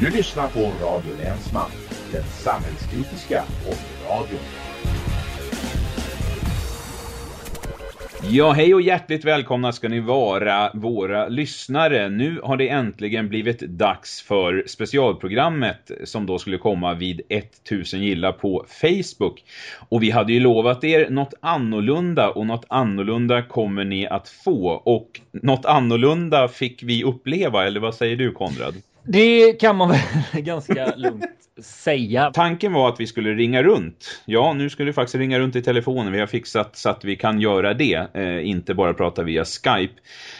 Du lyssnar på Radio Länsman, den samhällskritiska radion. Ja, hej och hjärtligt välkomna ska ni vara våra lyssnare. Nu har det äntligen blivit dags för specialprogrammet som då skulle komma vid 1000 gilla på Facebook. Och vi hade ju lovat er något annorlunda och något annorlunda kommer ni att få. Och något annorlunda fick vi uppleva, eller vad säger du Konrad? Det kan man väl ganska lugnt säga. Tanken var att vi skulle ringa runt. Ja, nu ska vi faktiskt ringa runt i telefonen. Vi har fixat så att vi kan göra det. Eh, inte bara prata via Skype.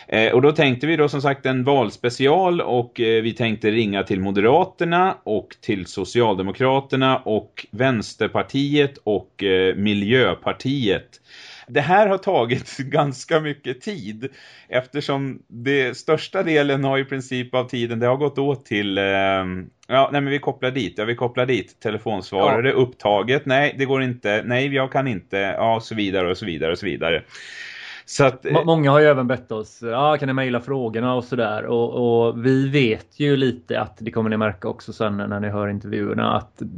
Eh, och då tänkte vi då som sagt en valspecial och eh, vi tänkte ringa till Moderaterna och till Socialdemokraterna och Vänsterpartiet och eh, Miljöpartiet det här har tagit ganska mycket tid eftersom det största delen har i princip av tiden det har gått åt till eh, ja, nej men vi kopplar dit, ja vi kopplar dit telefonsvarare ja. upptaget, nej det går inte, nej jag kan inte, ja så vidare och så vidare och så vidare. Så att, eh, Många har ju även bett oss, ja, kan ni mejla frågorna och sådär. Och, och, vi vet ju lite att det kommer ni märka också sen när ni hör intervjuerna att eh,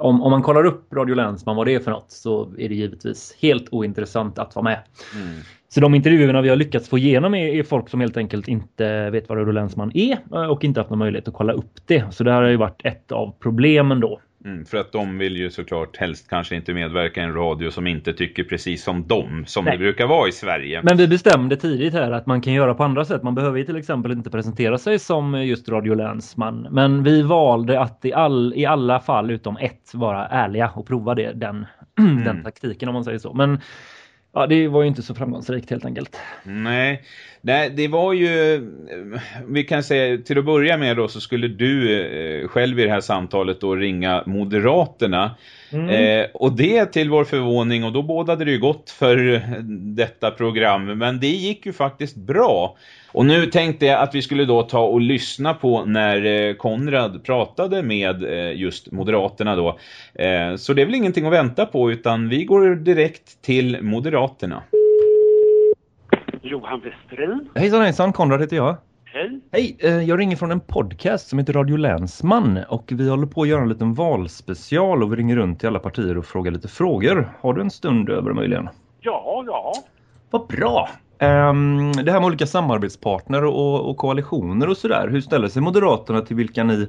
om, om man kollar upp Radio Länsman vad det är för något så är det givetvis helt ointressant att vara med. Mm. Så de intervjuerna vi har lyckats få igenom är, är, folk som helt enkelt inte vet vad Radio Länsman är eh, och inte haft någon möjlighet att kolla upp det. Så det här har ju varit ett av problemen då. Mm, för att de vill ju såklart helst kanske inte medverka i en radio som inte tycker precis som dem, som Nej. det brukar vara i Sverige. Men vi bestämde tidigt här att man kan göra på andra sätt. Man behöver ju till exempel inte presentera sig som just Radio Länsman. Men vi valde att i, all, i alla fall utom ett vara ärliga och prova det, den, mm. den taktiken om man säger så. Men ja, det var ju inte så framgångsrikt helt enkelt. Nej, Nej, det var ju, vi kan säga till att börja med då så skulle du eh, själv i det här samtalet då ringa Moderaterna. Mm. Eh, och det till vår förvåning och då bådade det ju gott för detta program. Men det gick ju faktiskt bra. Och nu tänkte jag att vi skulle då ta och lyssna på när eh, Konrad pratade med eh, just Moderaterna då. Eh, så det är väl ingenting att vänta på utan vi går direkt till Moderaterna. Johan Westrin. Hejsan hejsan, Konrad heter jag. Hej. Hej, jag ringer från en podcast som heter Radio Länsman och vi håller på att göra en liten valspecial och vi ringer runt till alla partier och frågar lite frågor. Har du en stund över möjligen? Ja, ja. Vad bra! Um, det här med olika samarbetspartner och, och koalitioner och sådär. Hur ställer sig Moderaterna till vilka ni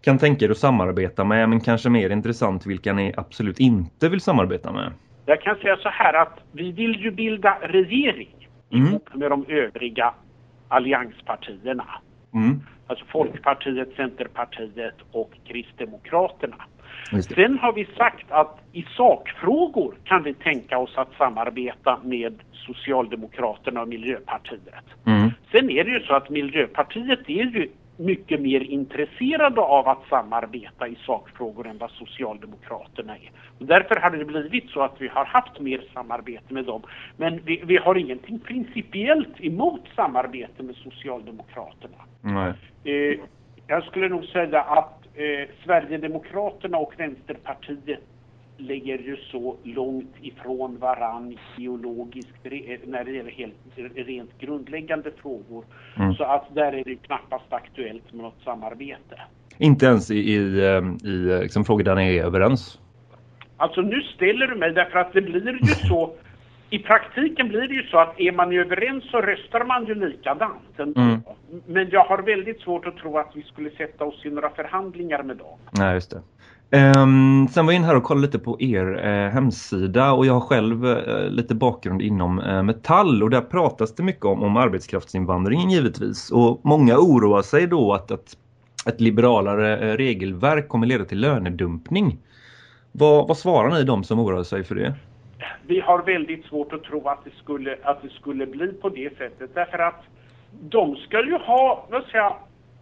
kan tänka er att samarbeta med men kanske mer intressant vilka ni absolut inte vill samarbeta med? Jag kan säga så här att vi vill ju bilda regering mm. ihop med de övriga allianspartierna. Mm. Alltså Folkpartiet, Centerpartiet och Kristdemokraterna. Sen har vi sagt att i sakfrågor kan vi tänka oss att samarbeta med Socialdemokraterna och Miljöpartiet. Mm. Sen är det ju så att Miljöpartiet är ju mycket mer intresserade av att samarbeta i sakfrågor än vad Socialdemokraterna är. Och därför har det blivit så att vi har haft mer samarbete med dem. Men vi, vi har ingenting principiellt emot samarbete med Socialdemokraterna. Eh, jag skulle nog säga att eh, Sverigedemokraterna och Vänsterpartiet ligger ju så långt ifrån varann geologiskt när det gäller helt, rent grundläggande frågor. Mm. Så att där är det knappast aktuellt med något samarbete. Inte ens i, i, ehm, i liksom, frågor där ni är överens? Alltså nu ställer du mig därför att det blir ju så i praktiken blir det ju så att är man överens så röstar man ju likadant. Mm. Men jag har väldigt svårt att tro att vi skulle sätta oss i några förhandlingar med dem. Nej, just det. Um, sen var jag in här och kollade lite på er uh, hemsida och jag har själv uh, lite bakgrund inom uh, Metall och där pratas det mycket om, om arbetskraftsinvandringen givetvis. Och många oroar sig då att, att ett liberalare regelverk kommer leda till lönedumpning. Vad, vad svarar ni de som oroar sig för det? Vi har väldigt svårt att tro att det skulle, att det skulle bli på det sättet därför att de ska ju ha vad säga,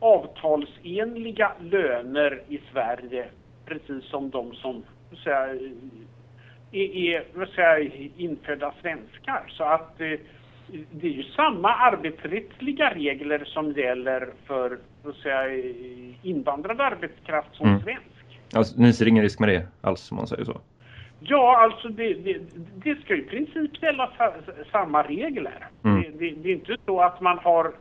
avtalsenliga löner i Sverige precis som de som säga, är, är vad säga, infödda svenskar. Så att eh, det är ju samma arbetsrättsliga regler som gäller för vad säga, invandrad arbetskraft som mm. svensk. Alltså, ni ser ingen risk med det alls om man säger så? Ja, alltså det, det, det ska i princip gälla samma regler. Mm. Det, det, är inte så att man har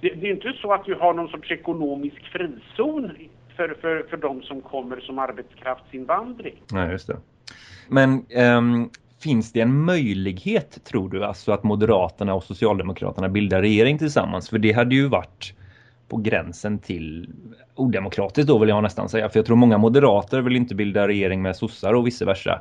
det, är inte så att vi har någon sorts ekonomisk frizon för, för, för de som kommer som arbetskraftsinvandring. Nej, just det. Men um, finns det en möjlighet, tror du, alltså att Moderaterna och Socialdemokraterna bildar regering tillsammans? För det hade ju varit på gränsen till odemokratiskt då vill jag nästan säga. För jag tror många moderater vill inte bilda regering med sossar och vice versa.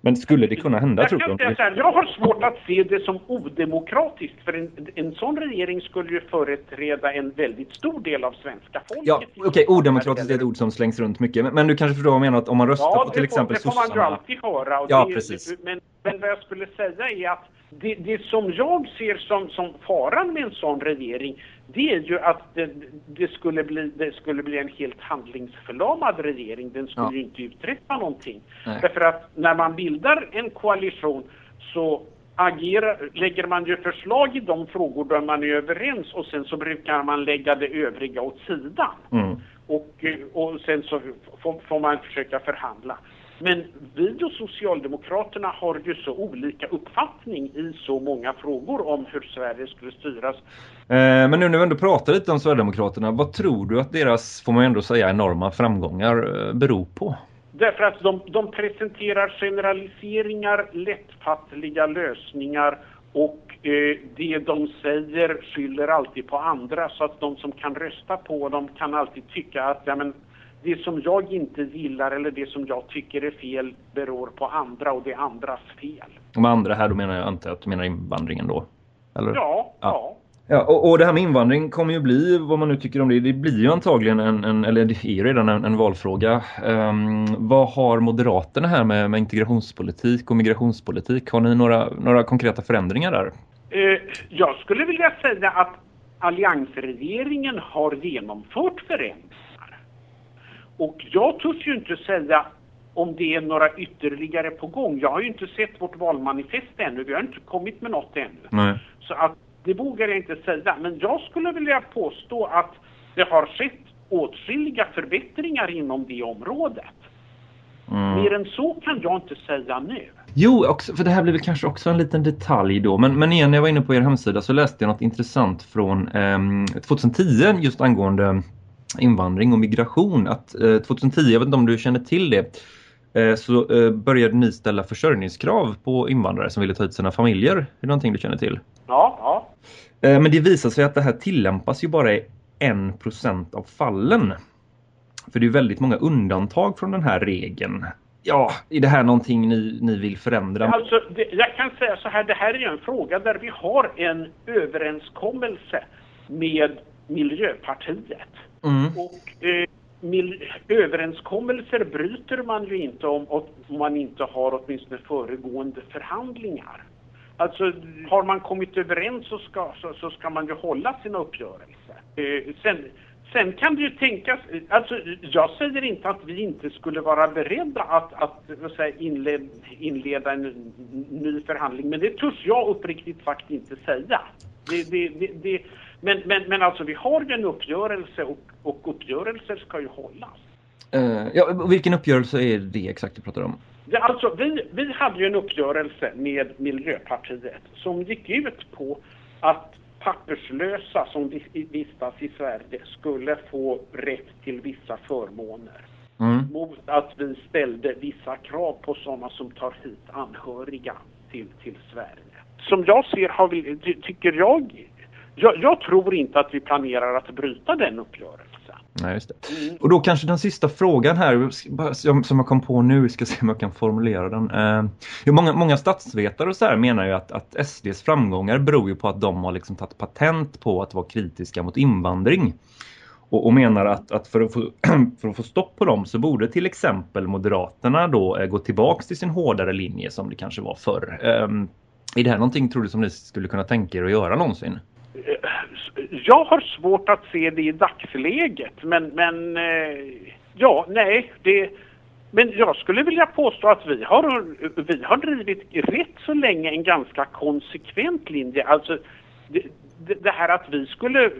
Men skulle det kunna hända jag tror du? Här, jag har svårt att se det som odemokratiskt för en, en sån regering skulle ju företräda en väldigt stor del av svenska folket. Ja, okej, okay, odemokratiskt är ett ord som slängs runt mycket. Men, men, du kanske förstår vad jag menar att om man röstar ja, på till exempel sossarna... Ja, det får man ju alltid höra. ja, det, precis. Men, men vad jag skulle säga är att det, det som jag ser som, som faran med en sån regering det är ju att det, det, skulle bli, det skulle bli en helt handlingsförlamad regering. Den skulle ja. ju inte uträtta någonting. Nej. Därför att när man bildar en koalition så agerar, lägger man ju förslag i de frågor där man är överens och sen så brukar man lägga det övriga åt sidan. Mm. Och, och sen så får, får man försöka förhandla. Men vi och Socialdemokraterna har ju så olika uppfattning i så många frågor om hur Sverige skulle styras. Eh, men nu när vi ändå pratar lite om Sverigedemokraterna, vad tror du att deras, får man ändå säga, enorma framgångar eh, beror på? Därför att de, de presenterar generaliseringar, lättfattliga lösningar och eh, det de säger skyller alltid på andra så att de som kan rösta på dem kan alltid tycka att ja, men, det som jag inte gillar eller det som jag tycker är fel beror på andra och det är andras fel. Och med andra här då menar jag antar att du menar invandringen då? Eller? Ja, ja. ja. och, och det här med invandring kommer ju bli, vad man nu tycker om det, det blir ju antagligen en, en eller det är ju redan en, en valfråga. Um, vad har Moderaterna här med, med integrationspolitik och migrationspolitik? Har ni några, några konkreta förändringar där? Uh, jag skulle vilja säga att alliansregeringen har genomfört förändringar och jag törs ju inte säga om det är några ytterligare på gång. Jag har ju inte sett vårt valmanifest ännu. Vi har inte kommit med något ännu. Nej. Så att det vågar jag inte säga. Men jag skulle vilja påstå att det har skett åtskilliga förbättringar inom det området. Mm. Mer än så kan jag inte säga nu. Jo, också, för det här blir väl kanske också en liten detalj då. Men, men igen, när jag var inne på er hemsida så läste jag något intressant från eh, 2010 just angående invandring och migration att eh, 2010, jag vet inte om du känner till det, eh, så eh, började ni ställa försörjningskrav på invandrare som ville ta hit sina familjer. Är det någonting du känner till? Ja, ja. Eh, men det visar sig att det här tillämpas ju bara i en procent av fallen. För det är väldigt många undantag från den här regeln. Ja, är det här någonting ni, ni vill förändra? Alltså, det, jag kan säga så här, det här är en fråga där vi har en överenskommelse med Miljöpartiet. Mm. Och eh, överenskommelser bryter man ju inte om, om man inte har åtminstone föregående förhandlingar. Alltså har man kommit överens så ska, så, så ska man ju hålla sina uppgörelser. Eh, sen, sen kan det ju tänkas, alltså jag säger inte att vi inte skulle vara beredda att, att säga, inled, inleda en ny förhandling, men det törs jag uppriktigt sagt inte säga. Det, det, det, det men, men, men alltså vi har ju en uppgörelse och, och uppgörelser ska ju hållas. Uh, ja, vilken uppgörelse är det exakt du pratar om? Ja, alltså, vi, vi hade ju en uppgörelse med Miljöpartiet som gick ut på att papperslösa som vistas i Sverige skulle få rätt till vissa förmåner. Mm. Mot att vi ställde vissa krav på sådana som tar hit anhöriga till, till Sverige. Som jag ser har vi, tycker jag jag, jag, tror inte att vi planerar att bryta den uppgörelsen. Nej, just det. Mm. Och då kanske den sista frågan här som jag kom på nu, ska se om jag kan formulera den. Eh, många, många statsvetare och så här menar ju att, att SDs framgångar beror ju på att de har liksom tagit patent på att vara kritiska mot invandring. Och, och menar att, att för, att få, för att få stopp på dem så borde till exempel Moderaterna då eh, gå tillbaks till sin hårdare linje som det kanske var förr. Eh, är det här någonting tror du som ni skulle kunna tänka er att göra någonsin? Eh, jag har svårt att se det i dagsläget, men, men eh, ja, nej, det... Men jag skulle vilja påstå att vi har, vi har drivit rätt så länge en ganska konsekvent linje. Alltså, det, det här att vi skulle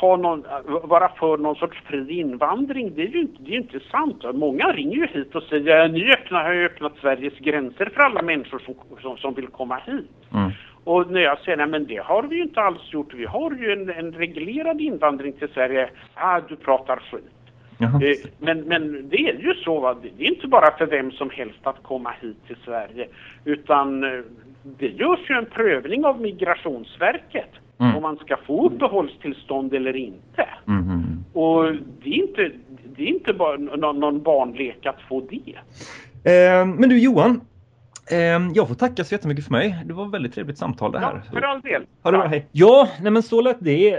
ha någon, vara för någon sorts fri invandring, det är ju inte, det är inte sant. Många ringer ju hit och säger att ni öppnar, har ju öppnat Sveriges gränser för alla människor som, som, som vill komma hit. Mm. Och när jag säger nej men det har vi ju inte alls gjort. Vi har ju en, en reglerad invandring till Sverige. Ah, du pratar skit. Eh, men, men det är ju så, va? det är inte bara för vem som helst att komma hit till Sverige. Utan eh, det görs ju en prövning av Migrationsverket mm. om man ska få uppehållstillstånd eller inte. Mm. Och det är inte, det är inte bara någon, någon barnlek att få det. Eh, men du Johan, jag får tacka så jättemycket för mig. Det var ett väldigt trevligt samtal det här. Ja, för all del. Ha det bra, hej. Ja, nej men så lät det.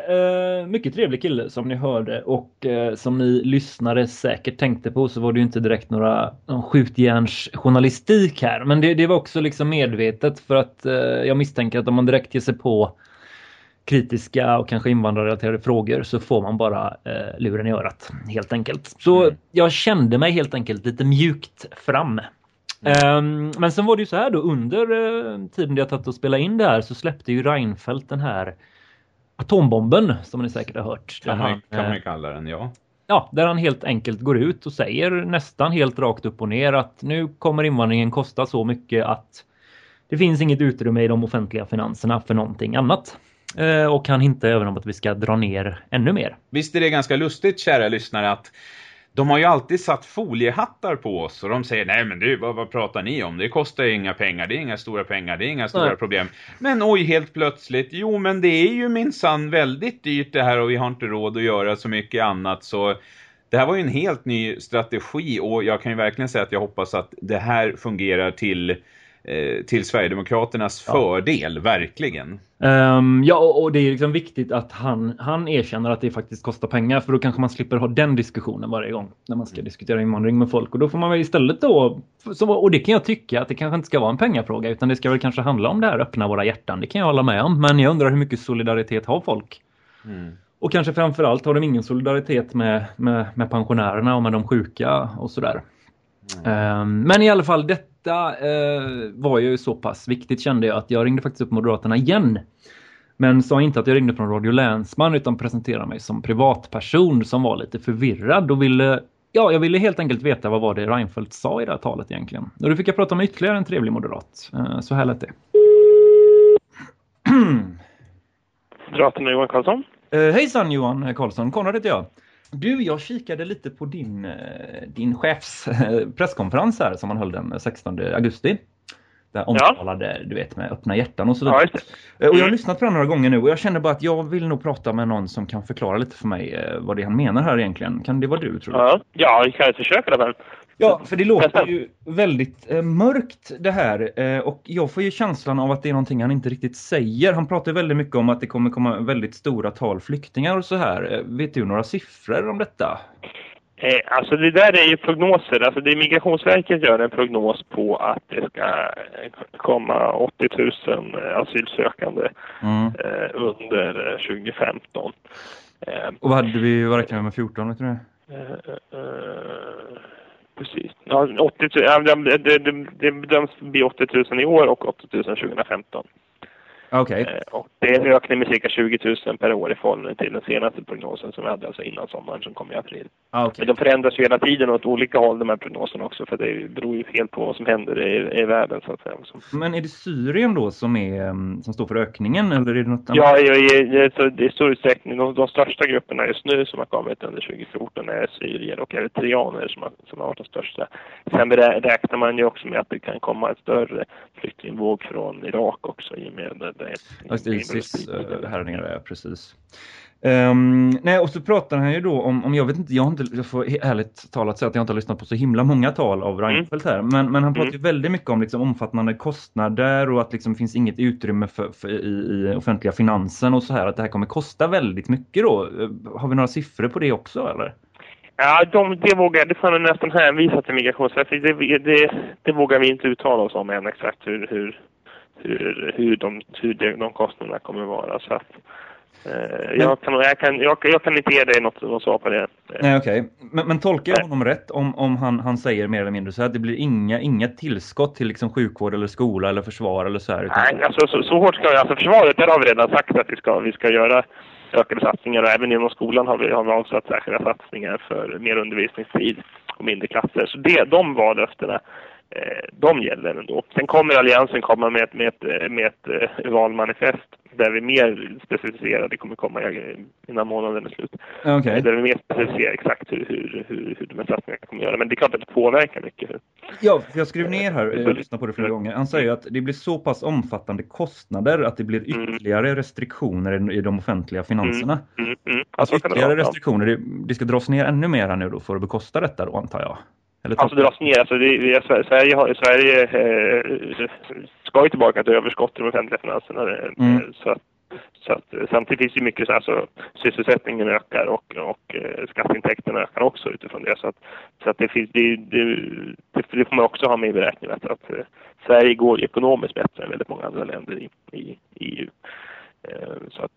Uh, mycket trevlig kille som ni hörde och uh, som ni lyssnare säkert tänkte på så var det ju inte direkt några skjutjärnsjournalistik här. Men det, det, var också liksom medvetet för att uh, jag misstänker att om man direkt ger sig på kritiska och kanske invandrarrelaterade frågor så får man bara eh, luren i örat helt enkelt. Så mm. jag kände mig helt enkelt lite mjukt fram Um, men sen var det ju så här då under uh, tiden jag tagit att spela in det här så släppte ju Reinfeldt den här atombomben som ni säkert har hört. Kan, man, kan man eh, kalla den, ja. Ja, där han helt enkelt går ut och säger nästan helt rakt upp och ner att nu kommer invandringen kosta så mycket att det finns inget utrymme i de offentliga finanserna för någonting annat. Uh, och han hintar även om att vi ska dra ner ännu mer. Visst är det ganska lustigt, kära lyssnare, att de har ju alltid satt foliehattar på oss och de säger nej men du, vad, vad pratar ni om? Det kostar ju inga pengar, det är inga stora pengar, det är inga stora nej. problem. Men oj, helt plötsligt, jo men det är ju minsann väldigt dyrt det här och vi har inte råd att göra så mycket annat så det här var ju en helt ny strategi och jag kan ju verkligen säga att jag hoppas att det här fungerar till Eh, till Sverigedemokraternas ja. fördel, verkligen. Um, ja, och det är liksom viktigt att han, han erkänner att det faktiskt kostar pengar för då kanske man slipper ha den diskussionen varje gång när man ska mm. diskutera invandring med folk. Och då får man väl istället då, och det kan jag tycka att det kanske inte ska vara en pengafråga utan det ska väl kanske handla om det här öppna våra hjärtan. Det kan jag hålla med om, men jag undrar hur mycket solidaritet har folk? Mm. Och kanske framförallt har de ingen solidaritet med, med, med pensionärerna och med de sjuka och sådär. Mm. Um, men i alla fall, det, detta eh, var ju så pass viktigt kände jag att jag ringde faktiskt upp Moderaterna igen. Men sa inte att jag ringde från Radio Länsman utan presenterade mig som privatperson som var lite förvirrad och ville Ja, jag ville helt enkelt veta vad var det Reinfeldt sa i det här talet egentligen. Och då fick jag prata med ytterligare en trevlig moderat. Eh, så här lät det. Moderaterna Johan Karlsson. Eh, hejsan Johan Karlsson, Konrad heter jag. Du, jag kikade lite på din, eh, din chefs eh, presskonferens här som man höll den 16 augusti. Där omtalade, ja. du vet, med öppna hjärtan och sådär. Ja, eh, och jag har mm. lyssnat på den några gånger nu och jag känner bara att jag vill nog prata med någon som kan förklara lite för mig vad det han menar här egentligen. Kan det vara du, tror du? Ja, ja vi kan försöka det. Ja, för det låter ju väldigt eh, mörkt det här eh, och jag får ju känslan av att det är någonting han inte riktigt säger. Han pratar väldigt mycket om att det kommer komma väldigt stora tal flyktingar och så här. Eh, vet du några siffror om detta? Eh, alltså det där är ju prognoser. Alltså det Migrationsverket gör en prognos på att det ska eh, komma 80 000 asylsökande mm. eh, under 2015. och vad hade vi, vi med 14, vet du det? Precis. Ja, 80 000, det, det, det, det bedöms bli 80 000 i år och 80 000 2015. Okay. Eh, och det är en ökning med cirka 20 000 per år i förhållande till den senaste prognosen som vi hade alltså innan sommaren som kom i april. Okay. Men de förändras ju hela tiden åt olika håll de här prognoserna också för det beror ju helt på vad som händer i, i världen så att säga. Men är det Syrien då som, är, mm, som står för ökningen eller är det något annat? Ja, ja så i stor utsträckning de, de största grupperna just nu som har kommit under 2014 är syrier och eritreaner som har, som har varit de största. Sen räknar man ju också med att det kan komma en större flyktingvåg från Irak också i och med Just Isis äh, här nere, precis. Um, nej, och så pratar han ju då om, om jag vet inte, jag har inte, jag får ärligt talat säga att jag inte har lyssnat på så himla många tal av mm. Reinfeldt här, men, men han pratar mm. ju väldigt mycket om liksom omfattande kostnader och att liksom finns inget utrymme för, för i, i, offentliga finansen och så här, att det här kommer kosta väldigt mycket då. Har vi några siffror på det också eller? Ja, de, det vågar, det får nästan hänvisa till Migrationsverket. Det, det, det, vågar vi inte uttala oss om än exakt hur, hur, hur, hur, de, hur de kostnaderna kommer vara. Så att, eh, jag, kan, jag, kan, jag, jag, kan inte ge dig något, något svar på det. Nej, okej. Okay. Men, men tolkar jag honom rätt om, om han, han säger mer eller mindre så att det blir inga, inga tillskott till liksom sjukvård eller skola eller försvar eller så här? Nej, alltså, så, så hårt ska vi, alltså försvaret, där har vi redan sagt att vi ska, vi ska göra ökade satsningar och även inom skolan har vi, har vi avsatt särskilda satsningar för mer undervisningstid och mindre klasser. Så det, de var löftena. Eh, de gäller ändå. Sen kommer Alliansen komma med ett, med ett, med ett, ett valmanifest där vi mer specificerar, det kommer komma innan månaden är slut, okay. där vi mer specificerar exakt hur, hur, hur, hur de här satsningarna kommer att göra. Men det är klart att det påverkar mycket. Ja, för jag skrev ner här, jag lyssnade på det flera gånger. Han säger att det blir så pass omfattande kostnader att det blir mm. ytterligare restriktioner i de offentliga finanserna. Mm, mm, mm. Alltså ytterligare restriktioner, det, det ska dras ner ännu mer nu då för att bekosta detta då antar jag. Eller alltså dras ner, alltså det, Sverige, har, Sverige eh, ska ju tillbaka till överskott i de offentliga finanserna. Eh, mm. Så att, så att, eh, samtidigt finns det mycket så alltså, sysselsättningen ökar och, och eh, skatteintäkterna ökar också utifrån det. Så att, så att det, finns, det, det, det får man också ha med i beräkningen att, att eh, Sverige går ekonomiskt bättre än väldigt många andra länder i, i, i EU. Eh, så att,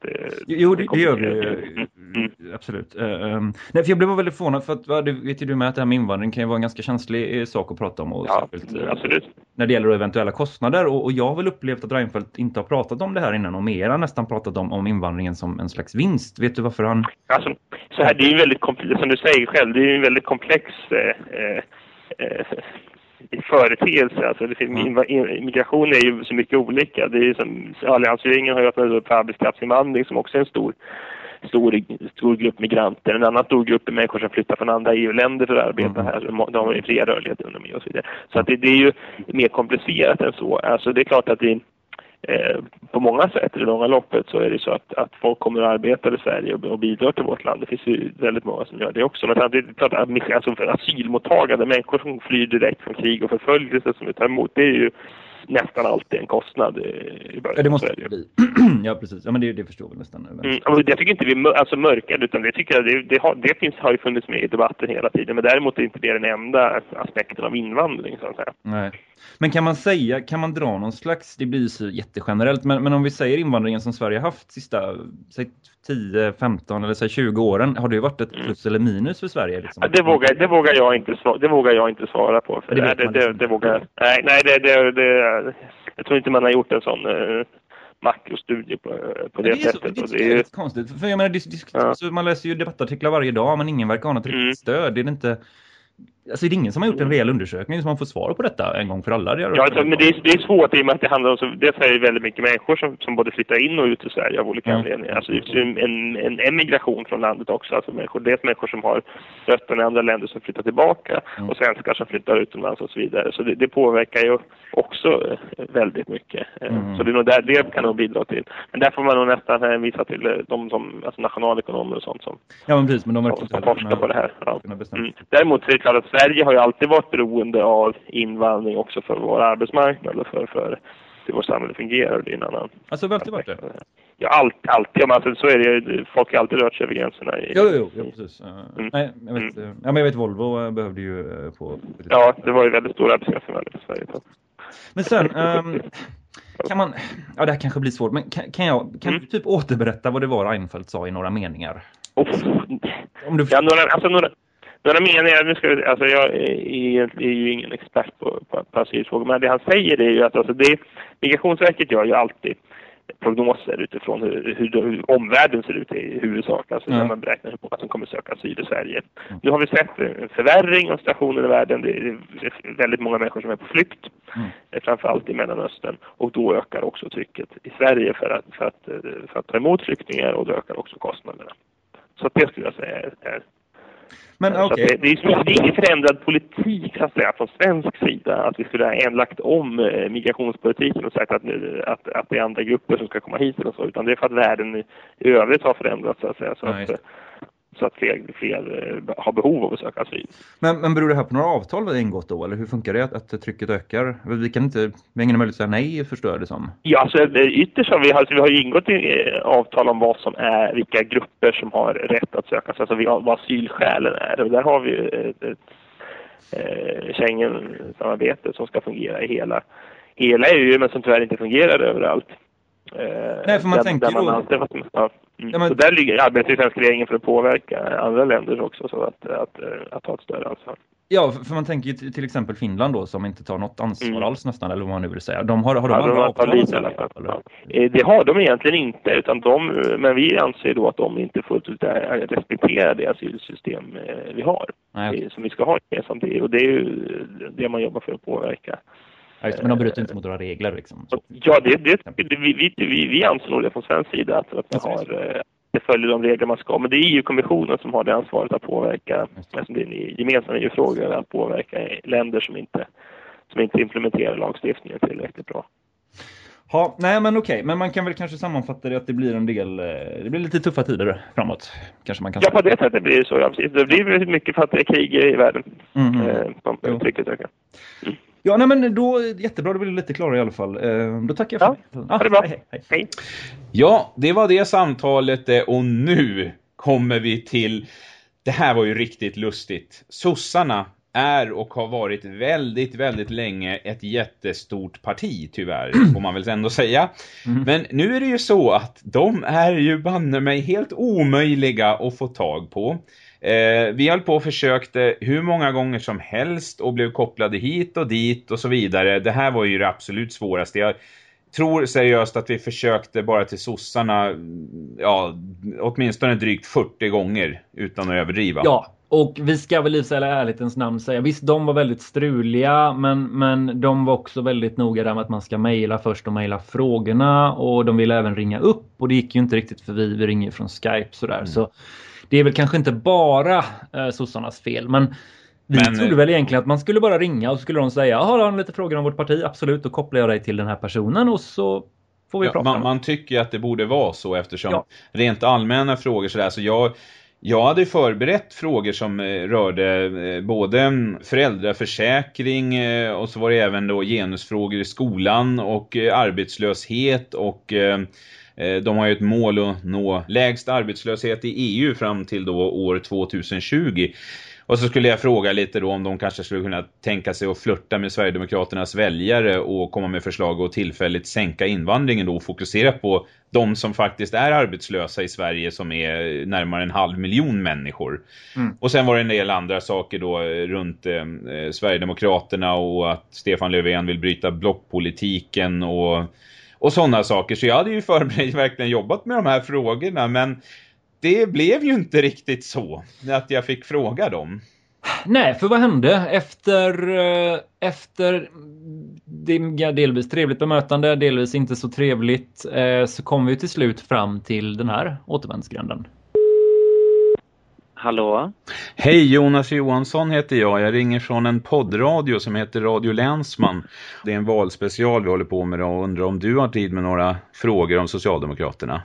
jo, det, det gör vi mm, mm. absolut. Um, nej, för jag blev väldigt förvånad för att det vet ju du med att det här med invandring kan ju vara en ganska känslig eh, sak att prata om. Och ja, särskilt, absolut. När det gäller eventuella kostnader. Och, jag har väl upplevt att Reinfeldt inte har pratat om det här innan och mera nästan pratat om, om invandringen som en slags vinst. Vet du varför han... Alltså, så här, det är ju väldigt komplext, som du säger själv, det är ju en väldigt komplex eh, eh, företeelse. Alltså det finns, migration är ju så mycket olika. Det är som, alliansregeringen har ju öppnat upp för arbetskraftsinvandring som också är en stor, stor, stor grupp migranter. En annan stor grupp är människor som flyttar från andra EU-länder för att arbeta mm. här. De har ju fria rörlighet inom EU och så vidare. Så att det, det, är ju mer komplicerat än så. Alltså det är klart att det Eh, på många sätt i det långa loppet så är det så att, att folk kommer att arbeta i Sverige och, och bidrar till vårt land. Det finns ju väldigt många som gör det också. Men samtidigt, är klart att alltså asylmottagande, människor som flyr direkt från krig och förföljelse som vi tar emot, det är ju nästan alltid en kostnad i början. Ja, det måste det bli. ja, precis. Ja, men det, det förstår vi nästan. Mm, jag tycker inte vi är alltså, mörkade, utan det tycker jag, det, det, har, det finns, har ju funnits med i debatten hela tiden. Men däremot är inte det den enda aspekten av invandring, så att säga. Nej. Men kan man säga, kan man dra någon slags, det blir så jättegenerellt, men, men om vi säger invandringen som Sverige haft sista säg, 10, 15 eller säg 20 åren, har det varit ett mm. plus eller minus för Sverige? Liksom? Ja, det, vågar, det, vågar jag inte svara, det vågar jag inte svara på. För det, nej, det, det, det, vågar, nej, nej det, det, det, jag tror inte man har gjort en sån uh, makrostudie på, på det, det sättet. Så, det, är, är konstigt, för jag menar, det, det, ja. man läser ju debattartiklar varje dag men ingen verkar ha något riktigt mm. stöd. Det är inte Alltså det är ingen som har gjort en rejäl undersökning som har fått svar på detta en gång för alla. Ja, alltså, men det är, det är svårt i och med att det handlar om så, det är väldigt mycket människor som, som både flyttar in och ut i Sverige av olika mm. anledningar. Alltså en, en, emigration från landet också. Alltså människor, dels människor som har rötterna i andra länder som flyttar tillbaka mm. och svenskar som flyttar utomlands och så vidare. Så det, det påverkar ju också eh, väldigt mycket. Eh, mm. Så det är nog där det kan nog bidra till. Men där får man nog nästan hänvisa till eh, de som, alltså nationalekonomer och sånt som, ja, men precis, men de som forskar på det här. Ja. Mm. Däremot så är det klart att Sverige har ju alltid varit beroende av invandring också för vår arbetsmarknad och för, för hur vårt samhälle fungerar. Det är en annan alltså, har alltid varit det? Ja, alltid. alltid. Ja, men alltså, så är det Folk har alltid rört sig över gränserna. I, jo, jo, jo precis. Mm. Nej, jag vet, mm. ja, men jag vet Volvo behövde ju eh, på... Ja, det var ju väldigt stor arbetskraftsinvandring för Sverige. Men sen... Um, kan man, ja det här kanske blir svårt, men kan, kan jag, kan mm. du typ återberätta vad det var Reinfeldt sa i några meningar? Oh. Om du... Ja, några, alltså några, några meningar, nu ska, alltså jag är, är ju ingen expert på, på, på asylfrågor, men det han säger är ju att alltså det, Migrationsverket gör ju alltid prognoser utifrån hur, hur, hur omvärlden ser ut i huvudsak. Alltså mm. när man beräknar hur många som kommer söka asyl i Sverige. Mm. Nu har vi sett en förvärring av situationen i världen. Det är väldigt många människor som är på flykt. Mm. Framförallt i Mellanöstern. Och då ökar också trycket i Sverige för att, för att, för att ta emot flyktingar och då ökar också kostnaderna. Så det skulle jag säga är, är men, okay. det, det, är, det är ingen förändrad politik så att säga, från svensk sida att vi skulle ha lagt om eh, migrationspolitiken och sagt att, att, att det är andra grupper som ska komma hit eller så, utan det är för att världen i övrigt har förändrats så att säga. Så att, så att fler, fler eh, har behov av att söka asyl. Men, men beror det här på några avtal vi har ingått då? Eller hur funkar det att, att trycket ökar? Vi kan inte, vi har ingen möjlighet att säga nej förstår jag det som. Ja, alltså, ytterst har vi, alltså, vi har ingått i, avtal om vad som är, vilka grupper som har rätt att söka, alltså vad asylskälen är. Och där har vi ett, ett, ett eh, Schengen-samarbete som ska fungera i hela, hela EU men som tyvärr inte fungerar överallt. Nej, för man där, tänker där man då... Anställer, ja. Mm. Så där ligger arbetet i svenska regeringen för att påverka andra länder också så att, att, att, att ta ett större ansvar. Ja, för man tänker ju till exempel Finland då som inte tar något ansvar mm. alls nästan, eller vad man nu vill säga. De har, har de ja, andra avtal? Lite, ja. Eh, det har de egentligen inte, utan de, men vi anser då att de inte fullt ut respekterar det asylsystem eh, vi har, Nej. som vi ska ha gemensamt. Och det är ju det man jobbar för att påverka. Just, men de bryter inte mot några regler liksom? Ja, det, det, det vi, vi, vi, anser nog det från svensk sida att, att vi har det följer de regler man ska. Men det är EU-kommissionen som har det ansvaret att påverka, eftersom det är en gemensam EU-fråga, att påverka länder som inte, som inte implementerar lagstiftningen tillräckligt bra. Ja, nej men okej, men man kan väl kanske sammanfatta det att det blir en del, eh, det blir lite tuffa tider framåt. Kanske man kan ja, på det sättet blir det så, ja precis. Det blir mycket är krig i världen. Mm, mm. Eh, som uttrycket ökar. Mm. Ja, nej men då, jättebra, då blir det lite klarare i alla fall. Eh, då tackar jag för ja, det. Ah, det bra. Hej, hej. hej. Ja, det var det samtalet eh, och nu kommer vi till, det här var ju riktigt lustigt. Sossarna är och har varit väldigt, väldigt länge ett jättestort parti tyvärr, får man väl ändå säga. Mm. Men nu är det ju så att de är ju banne mig helt omöjliga att få tag på. Eh, vi höll på och försökte hur många gånger som helst och blev kopplade hit och dit och så vidare. Det här var ju det absolut svåraste. Jag tror seriöst att vi försökte bara till sossarna ja, åtminstone drygt 40 gånger utan att överdriva. Ja, och vi ska väl i ärlighetens namn säga, visst de var väldigt struliga men, men de var också väldigt noga där med att man ska mejla först och mejla frågorna och de ville även ringa upp och det gick ju inte riktigt för vi, vi ringer från Skype sådär. Mm. Så det är väl kanske inte bara eh, sossarnas fel men vi men, trodde väl egentligen att man skulle bara ringa och så skulle de säga har du lite frågor om vårt parti? Absolut, då kopplar jag dig till den här personen och så får vi ja, prata. Man, man tycker att det borde vara så eftersom ja. rent allmänna frågor sådär så jag jag hade förberett frågor som eh, rörde eh, både föräldraförsäkring eh, och så var det även då genusfrågor i skolan och arbetslöshet och de har ju ett mål att nå lägst arbetslöshet i EU fram till då år 2020. Och så skulle jag fråga lite då om de kanske skulle kunna tänka sig att flirta med Sverigedemokraternas väljare och komma med förslag och tillfälligt sänka invandringen då och fokusera på de som faktiskt är arbetslösa i Sverige som är närmare en halv miljon människor. Mm. Och sen var det en del andra saker då runt eh, Sverigedemokraterna och att Stefan Löfven vill bryta blockpolitiken och, och sådana saker. Så jag hade ju förberett verkligen jobbat med de här frågorna men det blev ju inte riktigt så att jag fick fråga dem. Nej, för vad hände? Efter, eh, efter delvis trevligt bemötande, delvis inte så trevligt, eh, så kom vi till slut fram till den här återvändsgränden. Hallå? Hej, Jonas Johansson heter jag. Jag ringer från en poddradio som heter Radio Länsman. Det är en valspecial vi håller på med och undrar om du har tid med några frågor om Socialdemokraterna.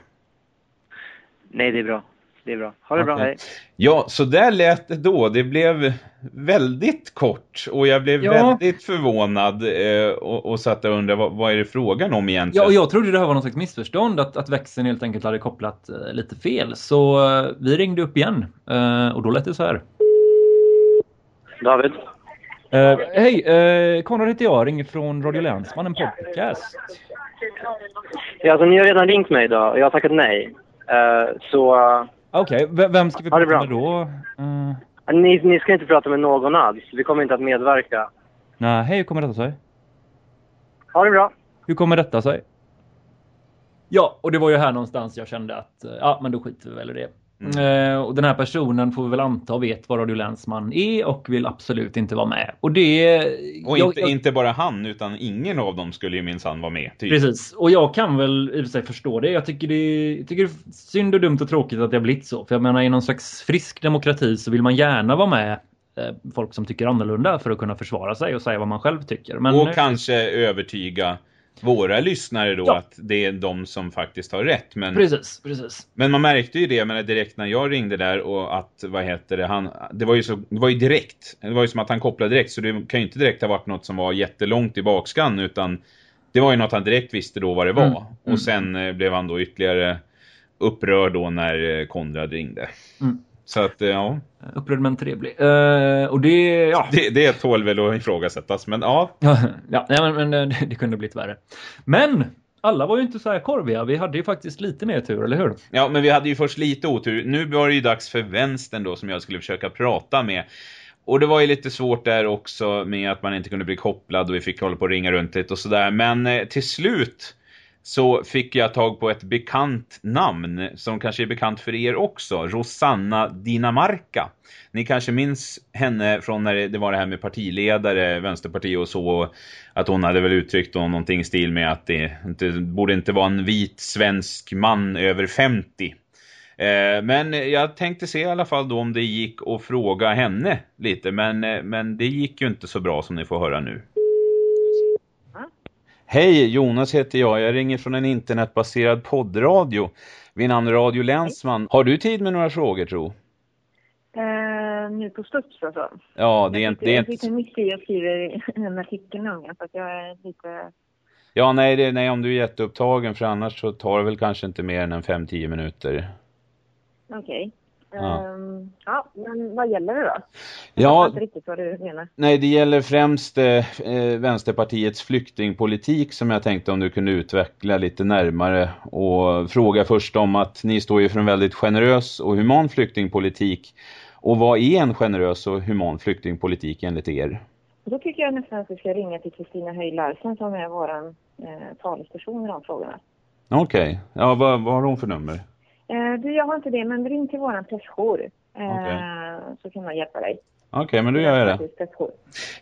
Nej, det är bra. Det är bra. Ha det okay. bra, hej. Ja, så där lät det då. Det blev väldigt kort och jag blev ja. väldigt förvånad eh, och, och satt och undrade vad, vad, är det frågan om egentligen? Ja, och jag trodde det här var något slags missförstånd att, att växeln helt enkelt hade kopplat eh, lite fel. Så eh, vi ringde upp igen eh, och då lät det så här. David? Uh, Hej, uh, Konrad heter jag, ringer från Radio Länsman, en podcast. Ja, alltså ni har redan ringt mig idag och jag har tackat nej. Uh, så Okej, okay. vem ska vi prata med då? Uh... Ni, ni ska inte prata med någon alls. Vi kommer inte att medverka. Nej, hej, hur kommer detta sig? Ha det bra. Hur kommer detta sig? Ja, och det var ju här någonstans jag kände att eh, ja, men då skiter vi väl i det. Mm. Eh, och den här personen får vi väl anta vet vad Radio Länsman är och vill absolut inte vara med. Och det... Och jag, inte, jag, inte bara han utan ingen av dem skulle ju minsann vara med. Typ. Precis. Och jag kan väl i och för sig förstå det. Jag tycker det, jag tycker det är synd och dumt och tråkigt att det har blivit så. För jag menar i någon slags frisk demokrati så vill man gärna vara med eh, folk som tycker annorlunda för att kunna försvara sig och säga vad man själv tycker. Men, och kanske övertyga våra lyssnare då ja. att det är de som faktiskt har rätt. Men, precis, precis. Men man märkte ju det men direkt när jag ringde där och att, vad heter det, han, det var ju så, det var ju direkt. Det var ju som att han kopplade direkt så det kan ju inte direkt ha varit något som var jättelångt i bakskan utan det var ju något han direkt visste då vad det var. Mm. Och mm. sen eh, blev han då ytterligare upprörd då när eh, Konrad ringde. Mm. Så att, ja. Upprörd men trevlig. Uh, och det, ja. Det, det tål väl att ifrågasättas, men ja. ja, nej, men, men det, det kunde blivit värre. Men alla var ju inte så här korviga. Vi hade ju faktiskt lite mer tur, eller hur? Ja, men vi hade ju först lite otur. Nu var det ju dags för vänstern då som jag skulle försöka prata med. Och det var ju lite svårt där också med att man inte kunde bli kopplad och vi fick hålla på att ringa runt lite och sådär. Men eh, till slut så fick jag tag på ett bekant namn som kanske är bekant för er också. Rosanna Dinamarca. Ni kanske minns henne från när det var det här med partiledare, Vänsterpartiet och så. Att hon hade väl uttryckt någonting i stil med att det inte, borde inte vara en vit svensk man över 50. Eh, men jag tänkte se i alla fall då om det gick att fråga henne lite. Men, eh, men det gick ju inte så bra som ni får höra nu. Hej, Jonas heter jag. Jag ringer från en internetbaserad poddradio vid namn Radio Länsman. Har du tid med några frågor, tro? Uh, nu på studs alltså? Ja, det är inte... Jag sitter mitt i och skriver en artikel nu, så att jag är lite... Ja, nej, det, nej, om du är jätteupptagen, för annars så tar det väl kanske inte mer än 5-10 minuter. Okej. Okay. Ja. Um, ja, men vad gäller det då? Jag ja, inte riktigt vad du menar. Nej, det gäller främst eh, Vänsterpartiets flyktingpolitik som jag tänkte om du kunde utveckla lite närmare och fråga först om att ni står ju för en väldigt generös och human flyktingpolitik. Och vad är en generös och human flyktingpolitik enligt er? Då tycker jag nästan att vi ska ringa till Kristina Höj Larsen som är vår eh, talesperson i de frågorna. Okej. Okay. Ja, vad, vad har hon för nummer? Eh, du, jag har inte det, men ring till våran pressjour eh, okay. så kan man hjälpa dig. Okej, okay, men då gör jag det.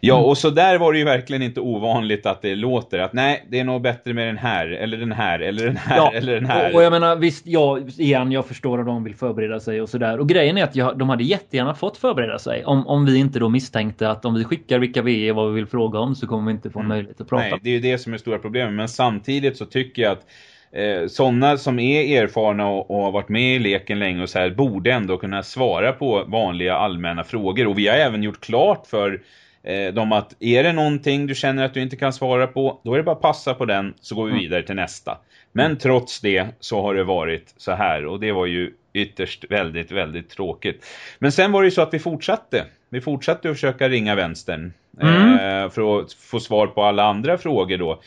Ja, och så där var det ju verkligen inte ovanligt att det låter att nej, det är nog bättre med den här, eller den här, eller den här, ja, eller den här. Och, och jag menar, visst, ja, igen, jag förstår att de vill förbereda sig och sådär. Och grejen är att jag, de hade jättegärna fått förbereda sig. Om, om vi inte då misstänkte att om vi skickar vilka vi är, vad vi vill fråga om, så kommer vi inte få mm. möjlighet att prata. Nej, det är ju det som är stora problemet. Men samtidigt så tycker jag att eh, sådana som är erfarna och, och, har varit med i leken länge och så här borde ändå kunna svara på vanliga allmänna frågor. Och vi har även gjort klart för eh, dem att är det någonting du känner att du inte kan svara på, då är det bara att passa på den så går vi mm. vidare till nästa. Men trots det så har det varit så här och det var ju ytterst väldigt, väldigt tråkigt. Men sen var det ju så att vi fortsatte. Vi fortsatte att försöka ringa vänstern mm. eh, för att få svar på alla andra frågor då.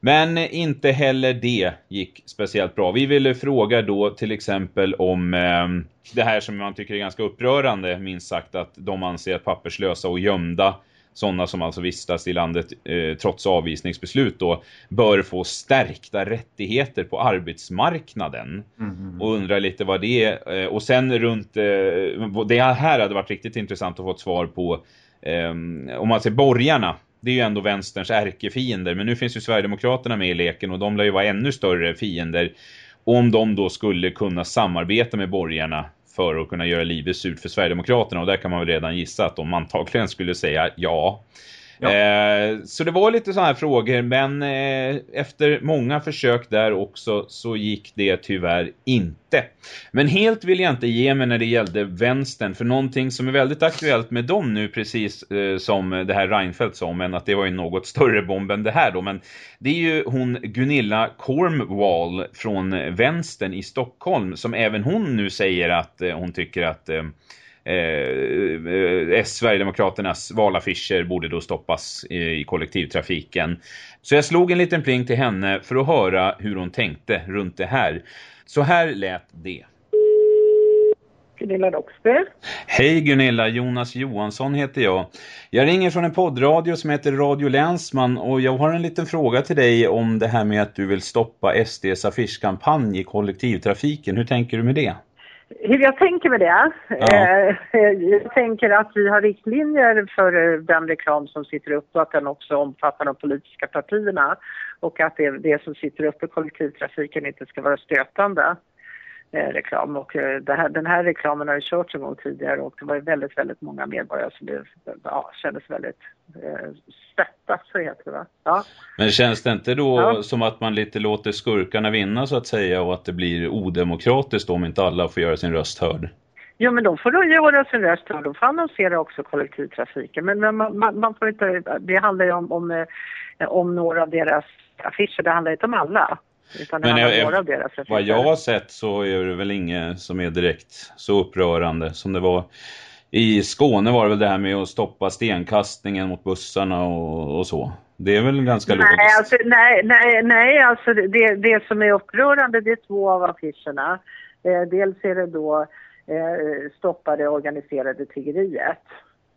Men inte heller det gick speciellt bra. Vi ville fråga då till exempel om eh, det här som man tycker är ganska upprörande, minst sagt, att de anser att papperslösa och gömda sådana som alltså vistas i landet eh, trots avvisningsbeslut då bör få stärkta rättigheter på arbetsmarknaden. Mm. Och undrar lite vad det är. Eh, och sen runt eh, det här hade varit riktigt intressant att få ett svar på eh, om man ser borgarna det är ju ändå vänsterns ärkefiender. Men nu finns ju Sverigedemokraterna med i leken och de lär ju vara ännu större fiender. Om de då skulle kunna samarbeta med borgarna för att kunna göra livet surt för Sverigedemokraterna. Och där kan man väl redan gissa att de antagligen skulle säga ja. Ja. Eh, så det var lite sådana här frågor men eh, efter många försök där också så gick det tyvärr inte. Men helt vill jag inte ge mig när det gällde vänstern för någonting som är väldigt aktuellt med dem nu precis eh, som det här Reinfeldt sa men att det var ju något större bomb än det här då. Men det är ju hon Gunilla Cornwall från vänstern i Stockholm som även hon nu säger att eh, hon tycker att eh, eh, Sverigedemokraternas valaffischer borde då stoppas i kollektivtrafiken. Så jag slog en liten pling till henne för att höra hur hon tänkte runt det här. Så här lät det. Gunilla Roxby. Hej Gunilla, Jonas Johansson heter jag. Jag ringer från en poddradio som heter Radio Länsman och jag har en liten fråga till dig om det här med att du vill stoppa SDs affischkampanj i kollektivtrafiken. Hur tänker du med det? Hur jag tänker med det? Ja. Eh, jag tänker att vi har riktlinjer för eh, den reklam som sitter upp och att den också omfattar de politiska partierna och att det, det som sitter upp i kollektivtrafiken inte ska vara stötande eh, reklam. Och här, den här reklamen har ju körts en gång tidigare och det var väldigt, väldigt många medborgare som blev, ja, kändes väldigt eh, stöttat, så heter det va? Ja. Men känns det inte då ja. som att man lite låter skurkarna vinna så att säga och att det blir odemokratiskt om inte alla får göra sin röst hörd? Jo, men de får då göra sin röst hörd. De får annonsera också kollektivtrafiken. Men, men man, man, man, får inte, det handlar ju om, om, eh, om några av deras affischer. Det handlar inte om alla. Utan det men jag, några av deras. Vad jag har sett så är det väl inget som är direkt så upprörande som det var i Skåne var det väl det här med att stoppa stenkastningen mot bussarna och, och så. Det är väl ganska nej, logiskt? Alltså, nej, nej, nej alltså det, det som är upprörande det är två av affischerna. Eh, dels är det då eh, stoppa det organiserade tiggeriet.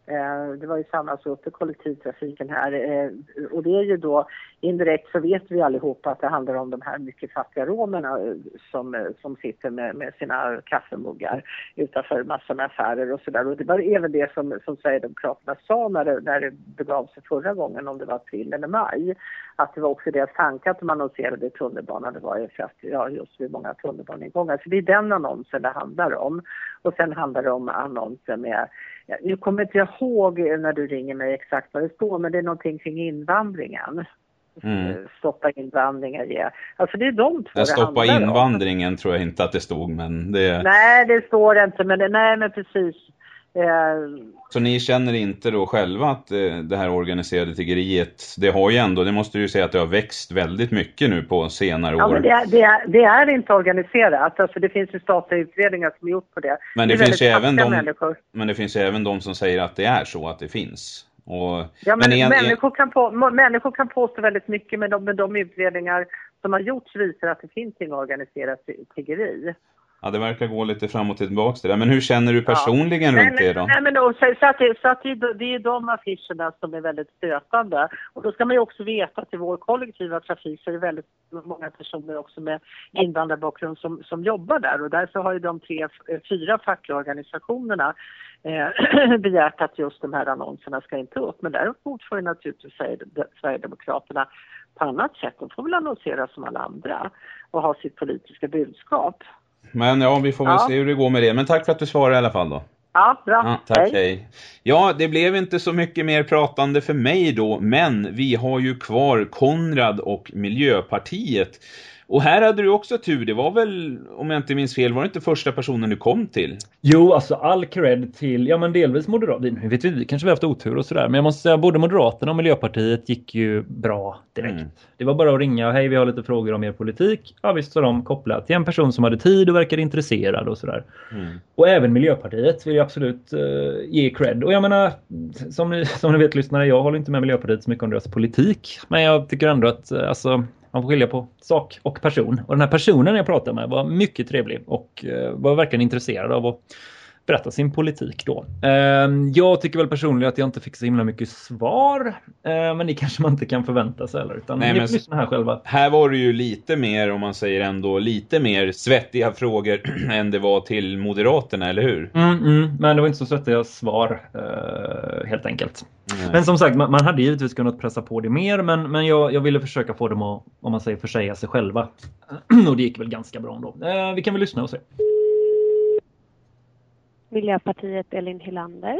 Eh, det var ju samma sak för kollektivtrafiken här eh, och det är ju då indirekt så vet vi allihopa att det handlar om de här mycket fattiga romerna eh, som, som sitter med, med sina kaffemuggar utanför massor med affärer och sådär. Och det var även det som, som Sverigedemokraterna sa när det, när det begav sig förra gången, om det var april eller maj. Att det var också deras tanke att de annonserade i tunnelbanan, det var ju för att, ja just vid många tunnelbaneingångar. Så det är den annonsen det handlar om. Och sen handlar det om annonser med nu kommer inte jag ihåg när du ringer mig exakt vad det står, men det är någonting kring invandringen. Mm. Stoppa invandringen, ja. Alltså det är de två det Stoppa invandringen om. tror jag inte att det stod, men det... Nej, det står inte, men det, nej men precis. Så ni känner inte då själva att eh, det här organiserade tiggeriet, det har ju ändå, det måste du ju säga att det har växt väldigt mycket nu på senare ja, år. Men det, är, det, är, det är inte organiserat, alltså det finns ju statliga utredningar som är gjort på det. Men det, det finns ju även de, men det finns ju även de som säger att det är så, att det finns. Och, ja, men, men en, människor, kan på, människor kan påstå väldigt mycket, men de, med de utredningar som har gjorts visar att det finns inga organiserat tiggeri. Ja, det verkar gå lite fram och tillbaka det där. Men hur känner du personligen ja. runt nej, det då? Nej, men då, så, så, att det, så att det, det är de affischerna som är väldigt stötande. Och då ska man ju också veta att i vår kollektiva trafik så är det väldigt många personer också med invandrarbakgrund som, som jobbar där. Och därför har ju de tre, fyra fackliga organisationerna eh, begärt att just de här annonserna ska inte upp. Men däremot får ju naturligtvis Sverigedemokraterna på annat sätt. De får väl annonsera som alla andra och ha sitt politiska budskap. Men ja, vi får väl ja. se hur det går med det. Men tack för att du svarade i alla fall då. Ja, bra. Ja, tack, hej. hej. Ja, det blev inte så mycket mer pratande för mig då, men vi har ju kvar Konrad och Miljöpartiet. Och här hade du också tur, det var väl, om jag inte minns fel, var det inte första personen du kom till? Jo, alltså all cred till, ja men delvis Moderaterna, vi vet vi, kanske vi haft otur och sådär, men jag måste säga både Moderaterna och Miljöpartiet gick ju bra direkt. Mm. Det var bara att ringa, hej vi har lite frågor om er politik. Ja visst var de kopplat till en person som hade tid och verkade intresserad och sådär. Mm. Och även Miljöpartiet vill jag absolut uh, ge cred. Och jag menar, som ni, som ni vet lyssnare, jag håller inte med Miljöpartiet så mycket om deras politik. Men jag tycker ändå att, uh, alltså man får skilja på sak och person. Och den här personen jag pratade med var mycket trevlig och eh, var verkligen intresserad av att berätta sin politik då. Ehm, jag tycker väl personligen att jag inte fick så himla mycket svar. Ehm, men det kanske man inte kan förvänta sig heller. Utan Nej, men här själva. Här var det ju lite mer, om man säger ändå, lite mer svettiga frågor än det var till Moderaterna, eller hur? Mm, mm, men det var inte så svettiga svar, uh, helt enkelt. Nej. Men som sagt, man, hade givetvis kunnat pressa på det mer, men, men jag, jag ville försöka få dem att, om man säger, försäga sig själva. och det gick väl ganska bra ändå. Uh, vi kan väl lyssna och se. Miljöpartiet Elin Hylander.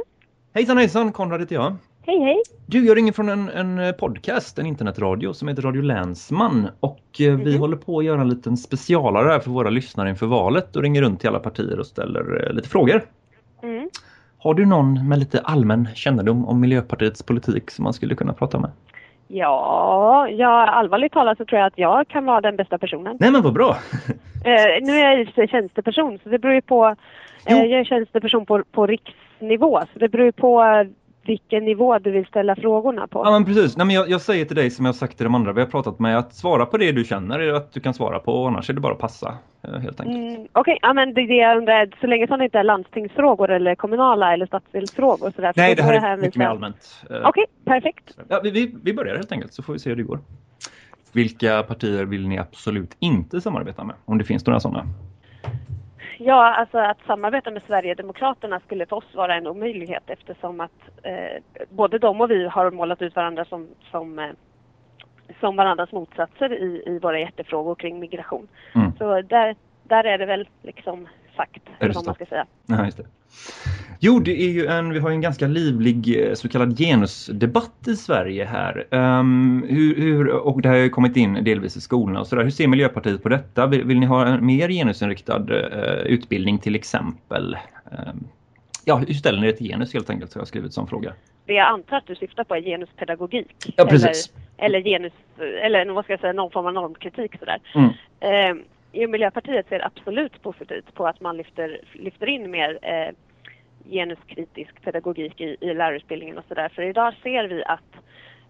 Hejsan hejsan, Konrad heter jag. Hej hej. Du, jag ringer från en, en podcast, en internetradio som heter Radio Länsman. Och -hmm. vi mhm. håller på att göra en liten specialare här för våra lyssnare inför valet och ringer runt till alla partier och ställer eh, lite frågor. Mm. Har du någon med lite allmän kännedom om Miljöpartiets politik som man skulle kunna prata med? Ja, ja, allvarligt talat så tror jag att jag kan vara den bästa personen. Nej men vad bra! eh, nu är jag tjänsteperson så det beror ju på Eh, jag är tjänsteperson på, på riksnivå, så det beror på vilken nivå du vill ställa frågorna på. Ja men precis, Nej, men jag, jag säger till dig som jag sagt till de andra vi har pratat med att svara på det du känner är att du kan svara på annars är det bara att passa eh, helt enkelt. Mm, Okej, okay. ja men det, det undrar, så länge som det inte är landstingsfrågor eller kommunala eller stadsdelsfrågor sådär. Nej det här är mycket mer allmänt. Eh, Okej, okay, perfekt. Ja, vi, vi börjar helt enkelt så får vi se hur det går. Vilka partier vill ni absolut inte samarbeta med? Om det finns några sådana. Ja, alltså att samarbeta med Sverigedemokraterna skulle för oss vara en omöjlighet eftersom att eh, både de och vi har målat ut varandra som, som, eh, som varandras motsatser i, i våra hjärtefrågor kring migration. Mm. Så där, där är det väl liksom sagt, eller vad man ska säga. Ja, just det. Jo, det är ju en, vi har en ganska livlig eh, så kallad genusdebatt i Sverige här. Um, hur, hur, och det har ju kommit in delvis i skolorna och sådär. Hur ser Miljöpartiet på detta? Vill, vill ni ha en mer genusinriktad uh, utbildning till exempel? Um, ja, hur ställer ni er till genus helt enkelt, så jag har skrivit som fråga. Det jag antar att du syftar på är genuspedagogik. Ja, precis. Eller, eller genus, eller vad ska jag säga, någon form av normkritik sådär. Mm. Um, Miljöpartiet ser absolut positivt på att man lyfter, lyfter in mer eh, genuskritisk pedagogik i, i lärarutbildningen och sådär. För idag ser vi att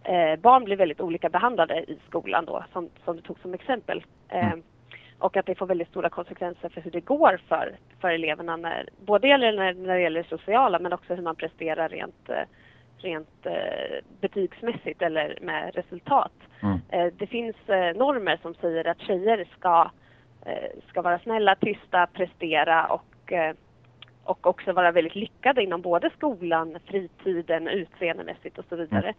eh, barn blir väldigt olika behandlade i skolan då, som, som du tog som exempel. Eh, mm. Och att det får väldigt stora konsekvenser för hur det går för, för eleverna, när, både när, när det gäller det sociala men också hur man presterar rent, eh, rent eh, betygsmässigt eller med resultat. Mm. Eh, det finns eh, normer som säger att tjejer ska, ska vara snälla, tysta, prestera och och också vara väldigt lyckade inom både skolan, fritiden, utseendemässigt och så vidare.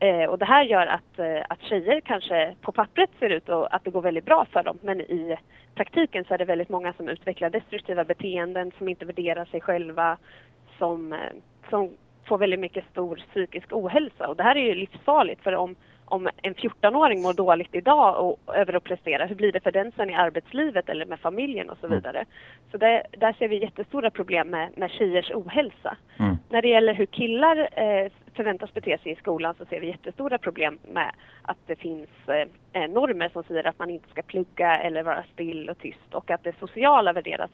Mm. Eh, och det här gör att, eh, att tjejer kanske på pappret ser ut och att det går väldigt bra för dem men i praktiken så är det väldigt många som utvecklar destruktiva beteenden, som inte värderar sig själva, som, eh, som får väldigt mycket stor psykisk ohälsa. Och det här är ju livsfarligt för om, om en 14-åring mår dåligt idag och över att prestera, hur blir det för den sen i arbetslivet eller med familjen och så mm. vidare. Så det, där ser vi jättestora problem med, med tjejers ohälsa. Mm. När det gäller hur killar eh, förväntas bete sig i skolan så ser vi jättestora problem med att det finns eh, normer som säger att man inte ska plugga eller vara still och tyst och att det sociala värderas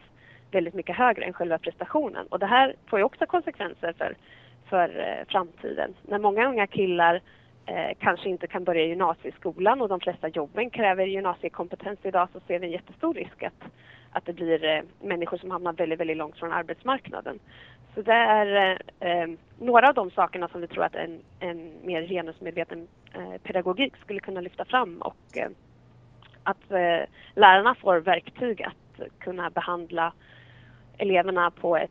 väldigt mycket högre än själva prestationen. Och det här får ju också konsekvenser för, för eh, framtiden. När många unga killar eh, kanske inte kan börja gymnasieskolan och de flesta jobben kräver gymnasiekompetens idag så ser vi en jättestor risk att, att det blir eh, människor som hamnar väldigt, väldigt långt från arbetsmarknaden. Så det är eh, eh några av de sakerna som vi tror att en, en mer genusmedveten eh, pedagogik skulle kunna lyfta fram och eh, att eh, lärarna får verktyg att kunna behandla eleverna på ett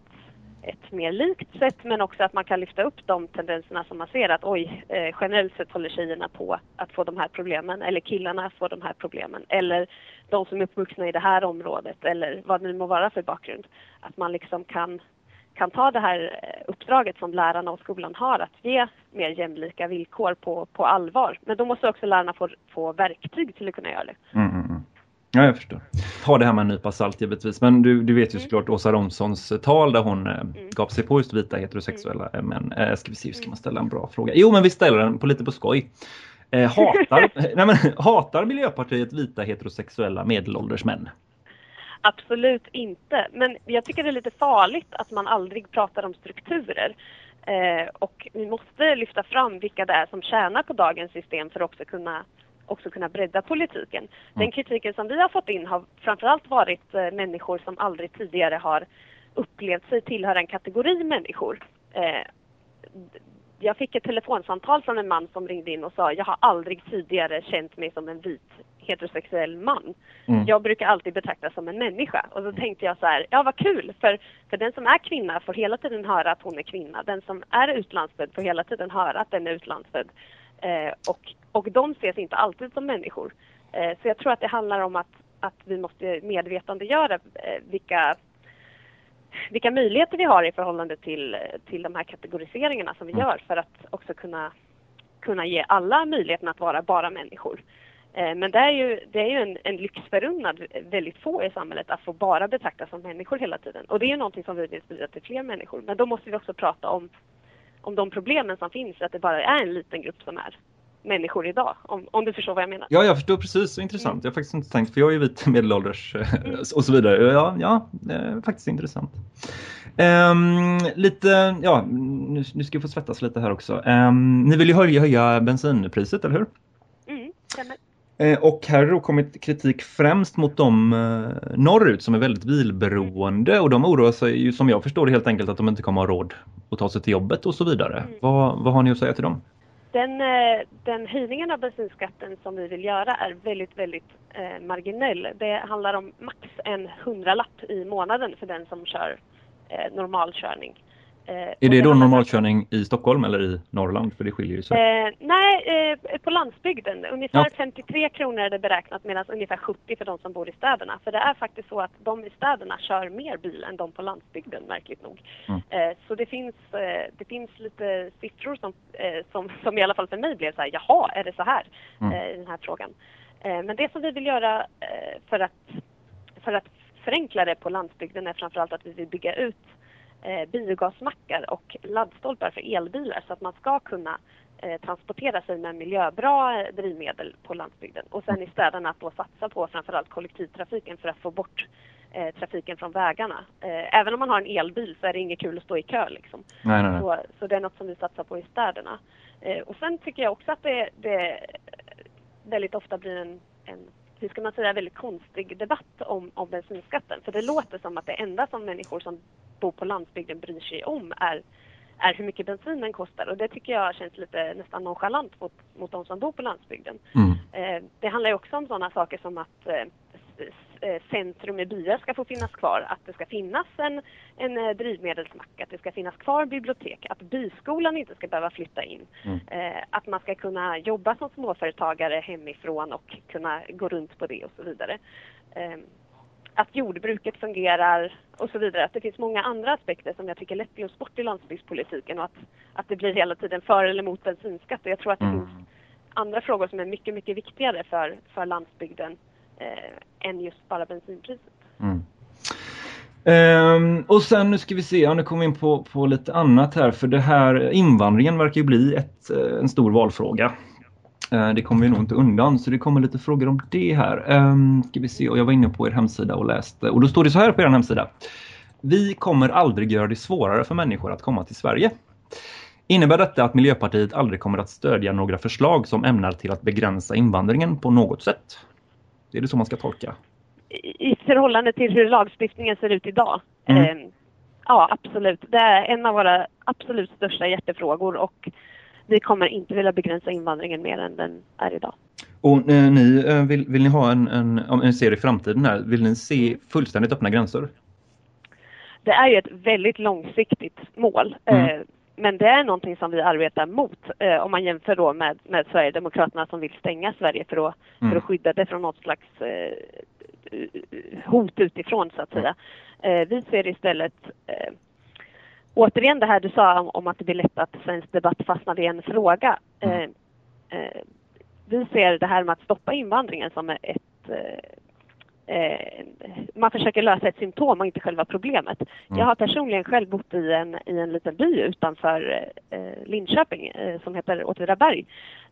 ett mer likt sätt men också att man kan lyfta upp de tendenserna som man ser att oj, eh, generellt sett håller tjejerna på att få de här problemen eller killarna får de här problemen eller de som är uppvuxna i det här området eller vad det nu må vara för bakgrund. Att man liksom kan, kan ta det här eh, uppdraget som lärarna och skolan har att ge mer jämlika villkor på, på allvar. Men då måste också lärarna få, få verktyg till att kunna göra det. Mm, mm, mm. Ja, jag förstår. Ta det här med en nypa salt givetvis. Men du, du vet ju mm. såklart Åsa Romsons tal där hon eh, mm. gav sig på just vita heterosexuella mm. män. Äh, ska vi se, ska man ställa en bra fråga? Jo, men vi ställer den på lite på skoj. Eh, hatar, nej, men, hatar Miljöpartiet vita heterosexuella medelålders män? Absolut inte. Men jag tycker det är lite farligt att man aldrig pratar om strukturer. Eh, och vi måste lyfta fram vilka det är som tjänar på dagens system för att också kunna också kunna bredda politiken. Mm. Den kritiken som vi har fått in har framförallt varit eh, människor som aldrig tidigare har upplevt sig tillhöra en kategori människor. Eh, jag fick ett telefonsamtal från en man som ringde in och sa jag har aldrig tidigare känt mig som en vit heterosexuell man. Mm. Jag brukar alltid betraktas som en människa. Och då tänkte jag så här, ja vad kul, för, för den som är kvinna får hela tiden höra att hon är kvinna. Den som är utlandsfödd får hela tiden höra att den är utlandsfödd. Eh, och, och de ses inte alltid som människor. Eh, så jag tror att det handlar om att, att vi måste medvetandegöra eh, vilka, vilka möjligheter vi har i förhållande till, till de här kategoriseringarna som vi mm. gör för att också kunna, kunna ge alla möjligheten att vara bara människor. Eh, men det är ju, det är ju en, en lyx förunnad väldigt få i samhället att få bara betraktas som människor hela tiden. Och det är ju någonting som vi vill sprida till fler människor. Men då måste vi också prata om om de problemen som finns, att det bara är en liten grupp som är människor idag, om, om du förstår vad jag menar. Ja, jag förstår precis. Så intressant. Mm. Jag har faktiskt inte tänkt, för jag är ju vit medelålders mm. och så vidare. Ja, ja faktiskt intressant. Um, lite, ja, nu, nu ska vi få svettas lite här också. Um, ni vill ju höja, höja bensinpriset, eller hur? Mm, stämmer. Eh, och här har då kommit kritik främst mot de eh, norrut som är väldigt bilberoende och de oroar sig ju som jag förstår det helt enkelt att de inte kommer ha råd att ta sig till jobbet och så vidare. Mm. Vad, vad har ni att säga till dem? Den, eh, den höjningen av bensinskatten som vi vill göra är väldigt, väldigt eh, marginell. Det handlar om max en hundralapp i månaden för den som kör eh, normalkörning. Eh, är det då normalkörning i Stockholm eller i Norrland? För det skiljer sig. Eh, nej, eh, på landsbygden. Ungefär ja. 53 kronor är det beräknat medan ungefär 70 för de som bor i städerna. För det är faktiskt så att de i städerna kör mer bil än de på landsbygden, märkligt nog. Mm. Eh, så det finns, eh, det finns lite siffror som, eh, som, som i alla fall för mig blev så här, jaha, är det så här mm. i den här frågan. men det som vi vill göra för, att, för att förenkla det på landsbygden är framförallt att vi vill bygga ut biogasmackar och laddstolpar för elbilar så att man ska kunna eh, transportera sig med miljöbra eh, drivmedel på landsbygden. Och sen i städerna att då satsa på framförallt kollektivtrafiken för att få bort eh, trafiken från vägarna. Eh, även om man har en elbil så är det inget kul att stå i kö liksom. Nej, nej, nej. Så, så det är något som vi satsar på i städerna. Eh, och sen tycker jag också att det, det väldigt ofta blir en, en hur ska man säga, väldigt konstig debatt om, om bensinskatten. För det låter som att det enda som människor som bor på landsbygden bryr sig om är, är hur mycket bensinen kostar. Och det tycker jag känns lite nästan nonchalant mot, mot de som bor på landsbygden. Mm. Eh, det handlar ju också om sådana saker som att eh, centrum i byar ska få finnas kvar, att det ska finnas en, en eh, drivmedelsmack, att det ska finnas kvar bibliotek, att byskolan inte ska behöva flytta in, mm. Eh, att man ska kunna jobba som småföretagare hemifrån och kunna gå runt på det och så vidare. Att jordbruket fungerar och så vidare. Att det finns många andra aspekter som jag tycker lätt glöms bort i landsbygdspolitiken och att, att det blir hela tiden för eller emot bensinskatt. Och jag tror att det mm. finns andra frågor som är mycket, mycket viktigare för, för landsbygden eh, än just bara bensinpriset. Mm. Um, och sen nu ska vi se, ja, nu kommer vi in på, på lite annat här för det här invandringen verkar ju bli ett, eh, en stor valfråga. Uh, det kommer vi nog inte undan så det kommer lite frågor om det här. Um, ska vi se, och jag var inne på er hemsida och läste och då står det så här på er hemsida. Vi kommer aldrig göra det svårare för människor att komma till Sverige. Innebär detta att Miljöpartiet aldrig kommer att stödja några förslag som ämnar till att begränsa invandringen på något sätt? Är det så man ska tolka? I förhållande till hur lagstiftningen ser ut idag? Mm. Eh, ja, absolut. Det är en av våra absolut största hjärtefrågor och vi kommer inte vilja begränsa invandringen mer än den är idag. Och eh, ni, eh, vill, vill, ni ha en, en, om ni ser i framtiden här, vill ni se fullständigt öppna gränser? Det är ju ett väldigt långsiktigt mål. Mm. Eh, men det är någonting som vi arbetar mot eh, om man jämför då med, med Sverigedemokraterna som vill stänga Sverige för att, mm. för att skydda det från något slags eh, hot utifrån så att säga. Eh, vi ser istället eh, återigen det här du sa om, om, att det blir lätt att svensk debatt fastnar i en fråga. Mm. Eh, eh, vi ser det här med att stoppa invandringen som ett eh, man försöker lösa ett symptom och inte själva problemet. Mm. Jag har personligen själv bott i en, i en liten by utanför eh, Linköping eh, som heter Åtvidaberg.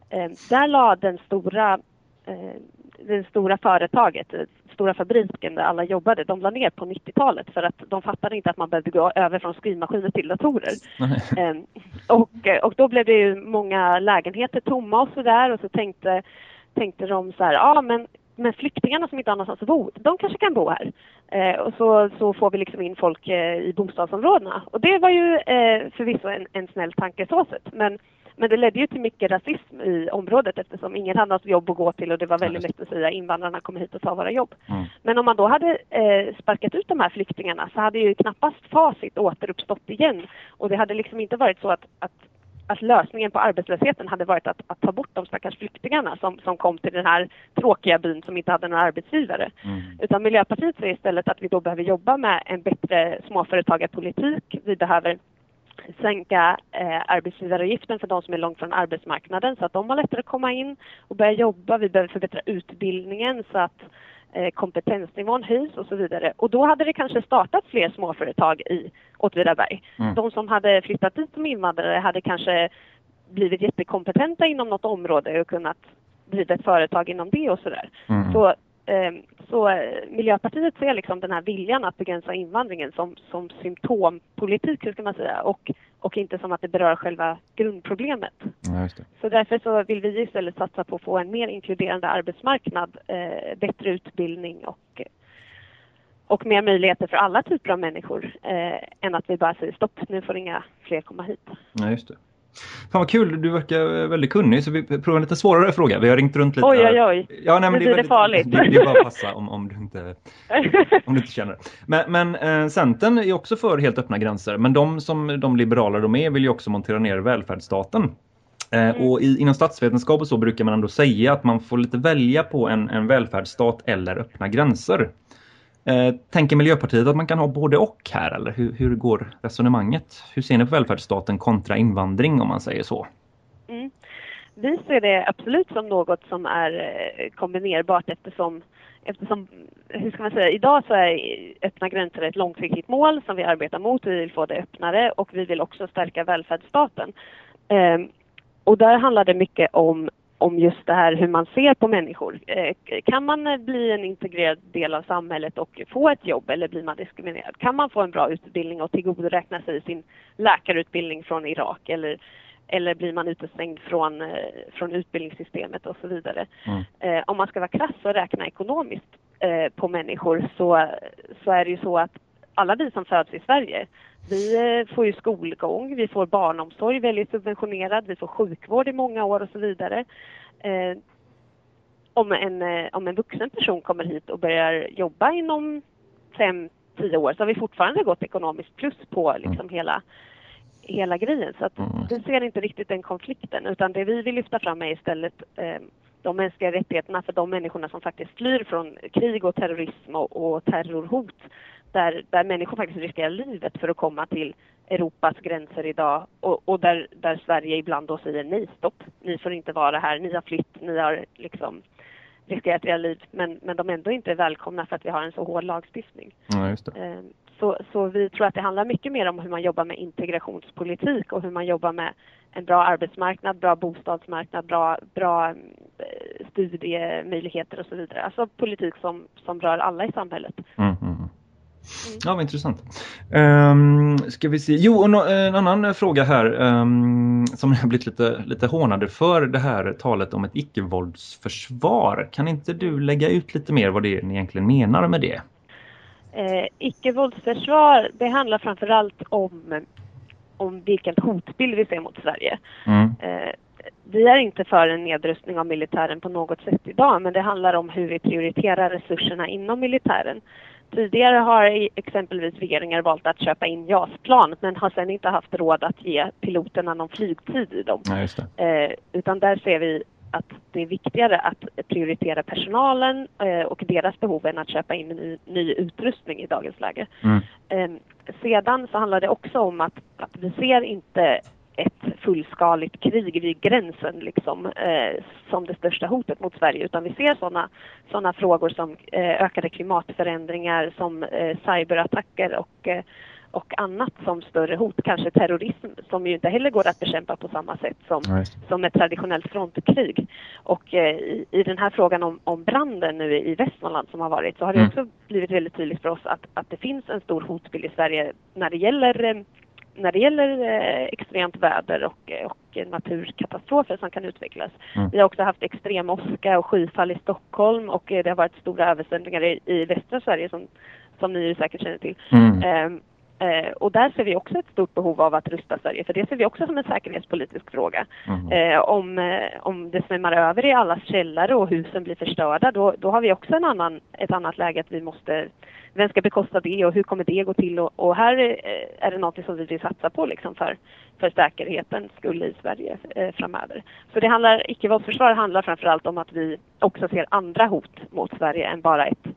Eh, där la den stora, eh, det stora företaget, eh, stora fabriken där alla jobbade, de la ner på 90-talet för att de fattade inte att man behövde gå över från skrivmaskiner till datorer. eh, och, och då blev det ju många lägenheter tomma och sådär och så tänkte, tänkte de så här, ja ah, men men flyktingarna som inte har någonstans att bo, de kanske kan bo här. Eh, och så, så får vi liksom in folk eh, i bostadsområdena. Och det var ju eh, förvisso en, en snäll tanke så sätt. Men, men det ledde ju till mycket rasism i området eftersom ingen hade något jobb att gå till och det var väldigt lätt att säga invandrarna kommer hit och tar våra jobb. Mm. Men om man då hade eh, sparkat ut de här flyktingarna så hade ju knappast facit återuppstått igen. Och det hade liksom inte varit så att, att att lösningen på arbetslösheten hade varit att, att, ta bort de stackars flyktingarna som, som kom till den här tråkiga byn som inte hade några arbetsgivare. Mm. Utan Miljöpartiet säger istället att vi då behöver jobba med en bättre småföretagarpolitik. Vi behöver sänka eh, arbetsgivaravgiften för de som är långt från arbetsmarknaden så att de har lättare att komma in och börja jobba. Vi behöver förbättra utbildningen så att kompetensnivån höjs och så vidare. Och då hade det kanske startat fler småföretag i Åtvidaberg. Mm. De som hade flyttat dit som invandrare hade kanske blivit jättekompetenta inom något område och kunnat driva ett företag inom det och sådär. Mm. Så Ehm, så eh, Miljöpartiet ser liksom den här viljan att begränsa invandringen som, som symptompolitik, hur ska man säga, och, och inte som att det berör själva grundproblemet. Ja, så därför så vill vi istället satsa på att få en mer inkluderande arbetsmarknad, eh, bättre utbildning och, och mer möjligheter för alla typer av människor eh, än att vi bara säger stopp, nu får inga fler komma hit. Ja, just det. Fan vad kul, du verkar väldigt kunnig så vi provar en lite svårare fråga. Vi har ringt runt lite. Oj, oj, oj. Ja, nej, men det, det farligt. Det, det, är bara att passa om, om, du, inte, om du inte känner Men, men eh, Centern är också för helt öppna gränser. Men de som de liberaler de är vill ju också montera ner välfärdsstaten. Eh, mm. Och i, inom statsvetenskap och så brukar man ändå säga att man får lite välja på en, en välfärdsstat eller öppna gränser. Eh, tänker Miljöpartiet att man kan ha både och här eller hur, hur går resonemanget? Hur ser ni på välfärdsstaten kontra invandring om man säger så? Mm. Vi ser det absolut som något som är eh, kombinerbart eftersom eftersom, hur ska man säga, idag så är öppna gränser ett långsiktigt mål som vi arbetar mot. Vi vill få det öppnare och vi vill också stärka välfärdsstaten. Eh, och där handlar det mycket om om just det här hur man ser på människor. Eh, kan man eh, bli en integrerad del av samhället och få ett jobb eller blir man diskriminerad? Kan man få en bra utbildning och tillgodoräkna sig sin läkarutbildning från Irak eller, eller blir man utestängd från, eh, från utbildningssystemet och så vidare. Mm. Om man ska vara krass och räkna ekonomiskt på människor så, så är det ju så att alla vi som föds i Sverige vi eh, får ju skolgång, vi får barnomsorg väldigt subventionerad, vi får sjukvård i många år och så vidare. Eh, om, en, eh, om en vuxen person kommer hit och börjar jobba inom fem, tio år så har vi fortfarande gått ekonomiskt plus på liksom mm. hela, hela grejen. Så att mm. vi ser inte riktigt den konflikten utan det vi vill lyfta fram är istället eh, de mänskliga rättigheterna för de människorna som faktiskt flyr från krig och terrorism och, och terrorhot där, där människor faktiskt riskerar livet för att komma till Europas gränser idag och, och där, där Sverige ibland då säger nej, stopp, ni får inte vara här, ni har flytt, ni har liksom riskerat era liv, men, men de ändå inte är välkomna för att vi har en så hård lagstiftning. Ja. Ehm, så, så vi tror att det handlar mycket mer om hur man jobbar med integrationspolitik och hur man jobbar med en bra arbetsmarknad, bra bostadsmarknad, bra, bra eh, studiemöjligheter och så vidare. Alltså politik som, som rör alla i samhället. Mm, mm. Ja, vad intressant. Um, ska vi se. Jo, och no en annan fråga här um, som jag har blivit lite, lite hånade för det här talet om ett icke-våldsförsvar. Kan inte du lägga ut lite mer vad det är ni egentligen menar med det? Eh, icke-våldsförsvar, det handlar framförallt om, om vilken hotbild vi ser mot Sverige. Mm. Eh, vi är inte för en nedrustning av militären på något sätt idag, men det handlar om hur vi prioriterar resurserna inom militären. Tidigare har exempelvis regeringar valt att köpa in JAS-plan men har sedan inte haft råd att ge piloterna någon flygtid i dem. Eh, utan där ser vi att det är viktigare att prioritera personalen eh, och deras behov än att köpa in ny, ny utrustning i dagens läge. Mm. Eh, sedan så handlar det också om att, att vi ser inte ett fullskaligt krig vid gränsen liksom, eh, som det största hotet mot Sverige utan vi ser sådana såna frågor som eh, ökade klimatförändringar, som eh, cyberattacker och, eh, och annat som större hot. Kanske terrorism som ju inte heller går att bekämpa på samma sätt som, som ett traditionellt frontkrig. Och eh, i, i, den här frågan om, om branden nu i Västmanland som har varit så har det mm. också blivit väldigt tydligt för oss att, att det finns en stor hotbild i Sverige när det gäller eh, när det gäller eh, extremt väder och, och naturkatastrofer som kan utvecklas. Mm. Vi har också haft extrem åska och skyfall i Stockholm och eh, det har varit stora översvämningar i, i västra Sverige som, som ni säkert känner till. Mm. Eh, Eh, och där ser vi också ett stort behov av att rusta Sverige, för det ser vi också som en säkerhetspolitisk fråga. Mm. Eh, om, eh, om det svämmar över i allas källare och husen blir förstörda, då, då har vi också en annan, ett annat läge att vi måste vem ska bekosta det och hur kommer det gå till? Och, och här är det något som vi vill satsa på liksom för, för säkerheten skulle i Sverige eh, framöver. Så det handlar, icke-våldsförsvar handlar framförallt om att vi också ser andra hot mot Sverige än bara ett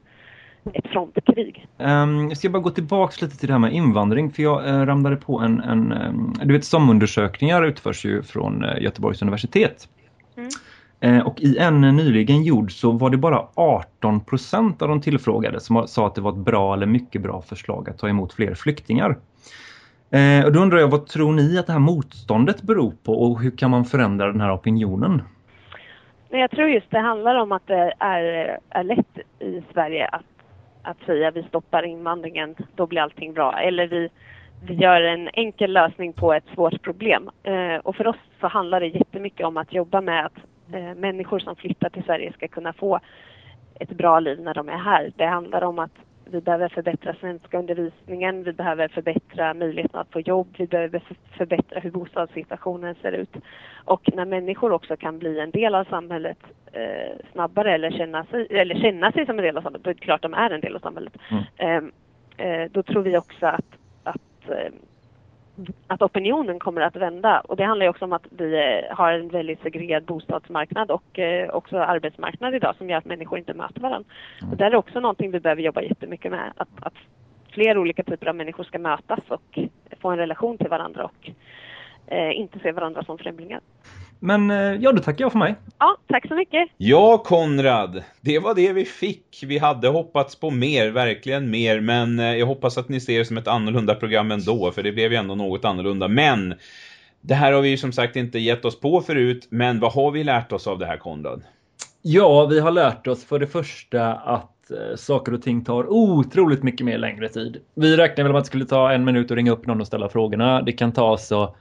ett frontkrig. Um, jag ska bara gå tillbaka lite till det här med invandring för jag uh, ramlade på en, en um, du vet SOM-undersökningar utförs ju från uh, Göteborgs universitet. Mm. Eh, och i en nyligen gjord så var det bara 18 procent av de tillfrågade som sa att det var ett bra eller mycket bra förslag att ta emot fler flyktingar. Och då undrar jag, vad tror ni att det här motståndet beror på och hur kan man förändra den här opinionen? Jag tror just det handlar om att det är, är lätt i Sverige att, att säga vi stoppar invandringen, då blir allting bra. Eller vi, vi gör en enkel lösning på ett svårt problem. Eh, och för oss så handlar det jättemycket om att jobba med att eh, människor som flyttar till Sverige ska kunna få ett bra liv när de är här. Det handlar om att vi behöver förbättra svenska undervisningen, vi behöver förbättra möjligheten att få jobb, vi behöver förbättra hur bostadssituationen ser ut. Och när människor också kan bli en del av samhället eh, snabbare eller känna, sig, eller känna sig som en del av samhället, då är det klart de är en del av samhället. Mm. Ehm, eh, då tror vi också att, att eh, att opinionen kommer att vända. Och det handlar ju också om att vi eh, har en väldigt segregerad bostadsmarknad och eh, också arbetsmarknad idag som gör att människor inte möter varandra. Och det är också någonting vi behöver jobba jättemycket med. Att, att fler olika typer av människor ska mötas och få en relation till varandra och eh, inte se varandra som främlingar. Men eh, ja, då tackar jag för mig. Ja, tack så mycket. Ja, Konrad. Det var det vi fick. Vi hade hoppats på mer, verkligen mer. Men eh, jag hoppas att ni ser det som ett annorlunda program ändå. För det blev ju ändå något annorlunda. Men Det här har vi ju som sagt inte gett oss på förut, men vad har vi lärt oss av det här Konrad? Ja, vi har lärt oss för det första att eh, saker och ting tar otroligt mycket mer längre tid. Vi räknade väl med att det skulle ta en minut att ringa upp någon och ställa frågorna. Det kan ta så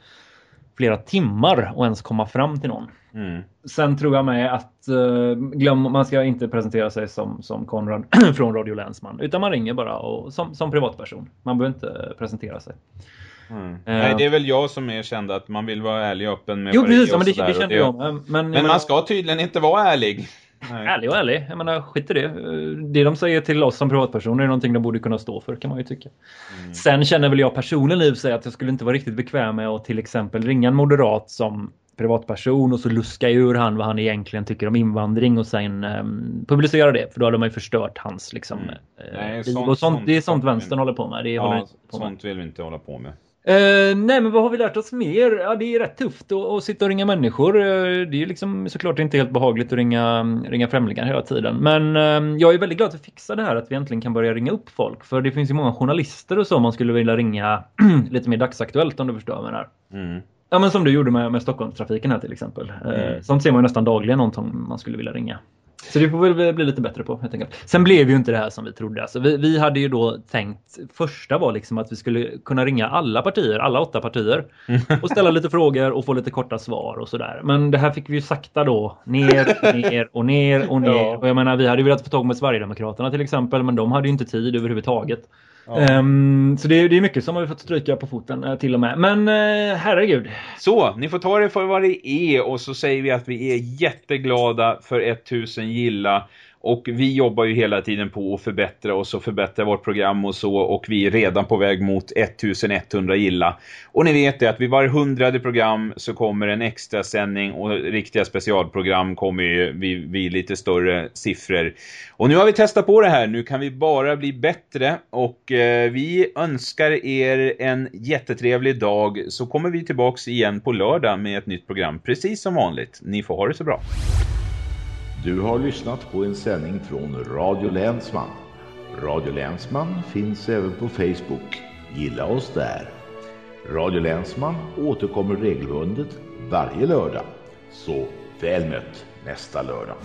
flera timmar att ens komma fram till någon. Mm. Sen tror jag med att uh, glöm, man ska inte presentera sig som, som Konrad från Radio Länsman. Utan man ringer bara och, som, som privatperson. Man behöver inte presentera sig. Mm. Uh, Nej, det är väl jag som är känd att man vill vara ärlig och öppen med Jo, precis, men det, det kände jag. Men, men, men man ska tydligen inte vara ärlig. Nej. Ärlig och ärlig. Jag menar, skit i det. Det de säger till oss som privatpersoner är någonting de borde kunna stå för, kan man ju tycka. Mm. Sen känner väl jag personligen i sig att jag skulle inte vara riktigt bekväm med att till exempel ringa en moderat som privatperson och så luska ur han vad han egentligen tycker om invandring och sen um, publicera det. För då hade man ju förstört hans liksom, mm. Nej, liv. Sånt, och sånt, det är sånt vänstern håller på med. Det ja, på sånt med. vill vi inte hålla på med. Uh, nej men vad har vi lärt oss mer? Ja, det är rätt tufft att, att sitta och ringa människor. Uh, det är ju liksom såklart inte helt behagligt att ringa, ringa främlingar hela tiden. Men uh, jag är väldigt glad att vi fixade det här att vi äntligen kan börja ringa upp folk. För det finns ju många journalister och så man skulle vilja ringa lite mer dagsaktuellt om du förstår vad jag menar. Mm. Ja men som du gjorde med, med Stockholmstrafiken här till exempel. Mm. Sånt ser man ju nästan dagligen någon som man skulle vilja ringa. Så det får vi väl bli lite bättre på helt enkelt. Sen blev ju inte det här som vi trodde. Alltså, vi, vi hade ju då tänkt, första var liksom att vi skulle kunna ringa alla partier, alla åtta partier. Och ställa lite frågor och få lite korta svar och sådär. Men det här fick vi ju sakta då ner, ner och ner och ner. Ja. Och jag menar, vi hade ju velat få tag med Sverigedemokraterna till exempel. Men de hade ju inte tid överhuvudtaget. Um, så det, det, är mycket som har vi fått stryka på foten uh, till och med. Men uh, herregud. Så, ni får ta det för vad det är och så säger vi att vi är jätteglada för 1000 gilla och vi jobbar ju hela tiden på att förbättra oss och förbättra vårt program och så. Och vi är redan på väg mot 1100 gilla. Och ni vet det att vid varje hundrade program så kommer en extra sändning och riktiga specialprogram kommer ju vid, vid lite större siffror. Och nu har vi testat på det här. Nu kan vi bara bli bättre. Och eh, vi önskar er en jättetrevlig dag. Så kommer vi tillbaks igen på lördag med ett nytt program. Precis som vanligt. Ni får ha det så bra. Du har lyssnat på en sändning från Radio Länsman. Radio Länsman finns även på Facebook. Gilla oss där. Radio Länsman återkommer regelbundet varje lördag. Så väl mött nästa lördag.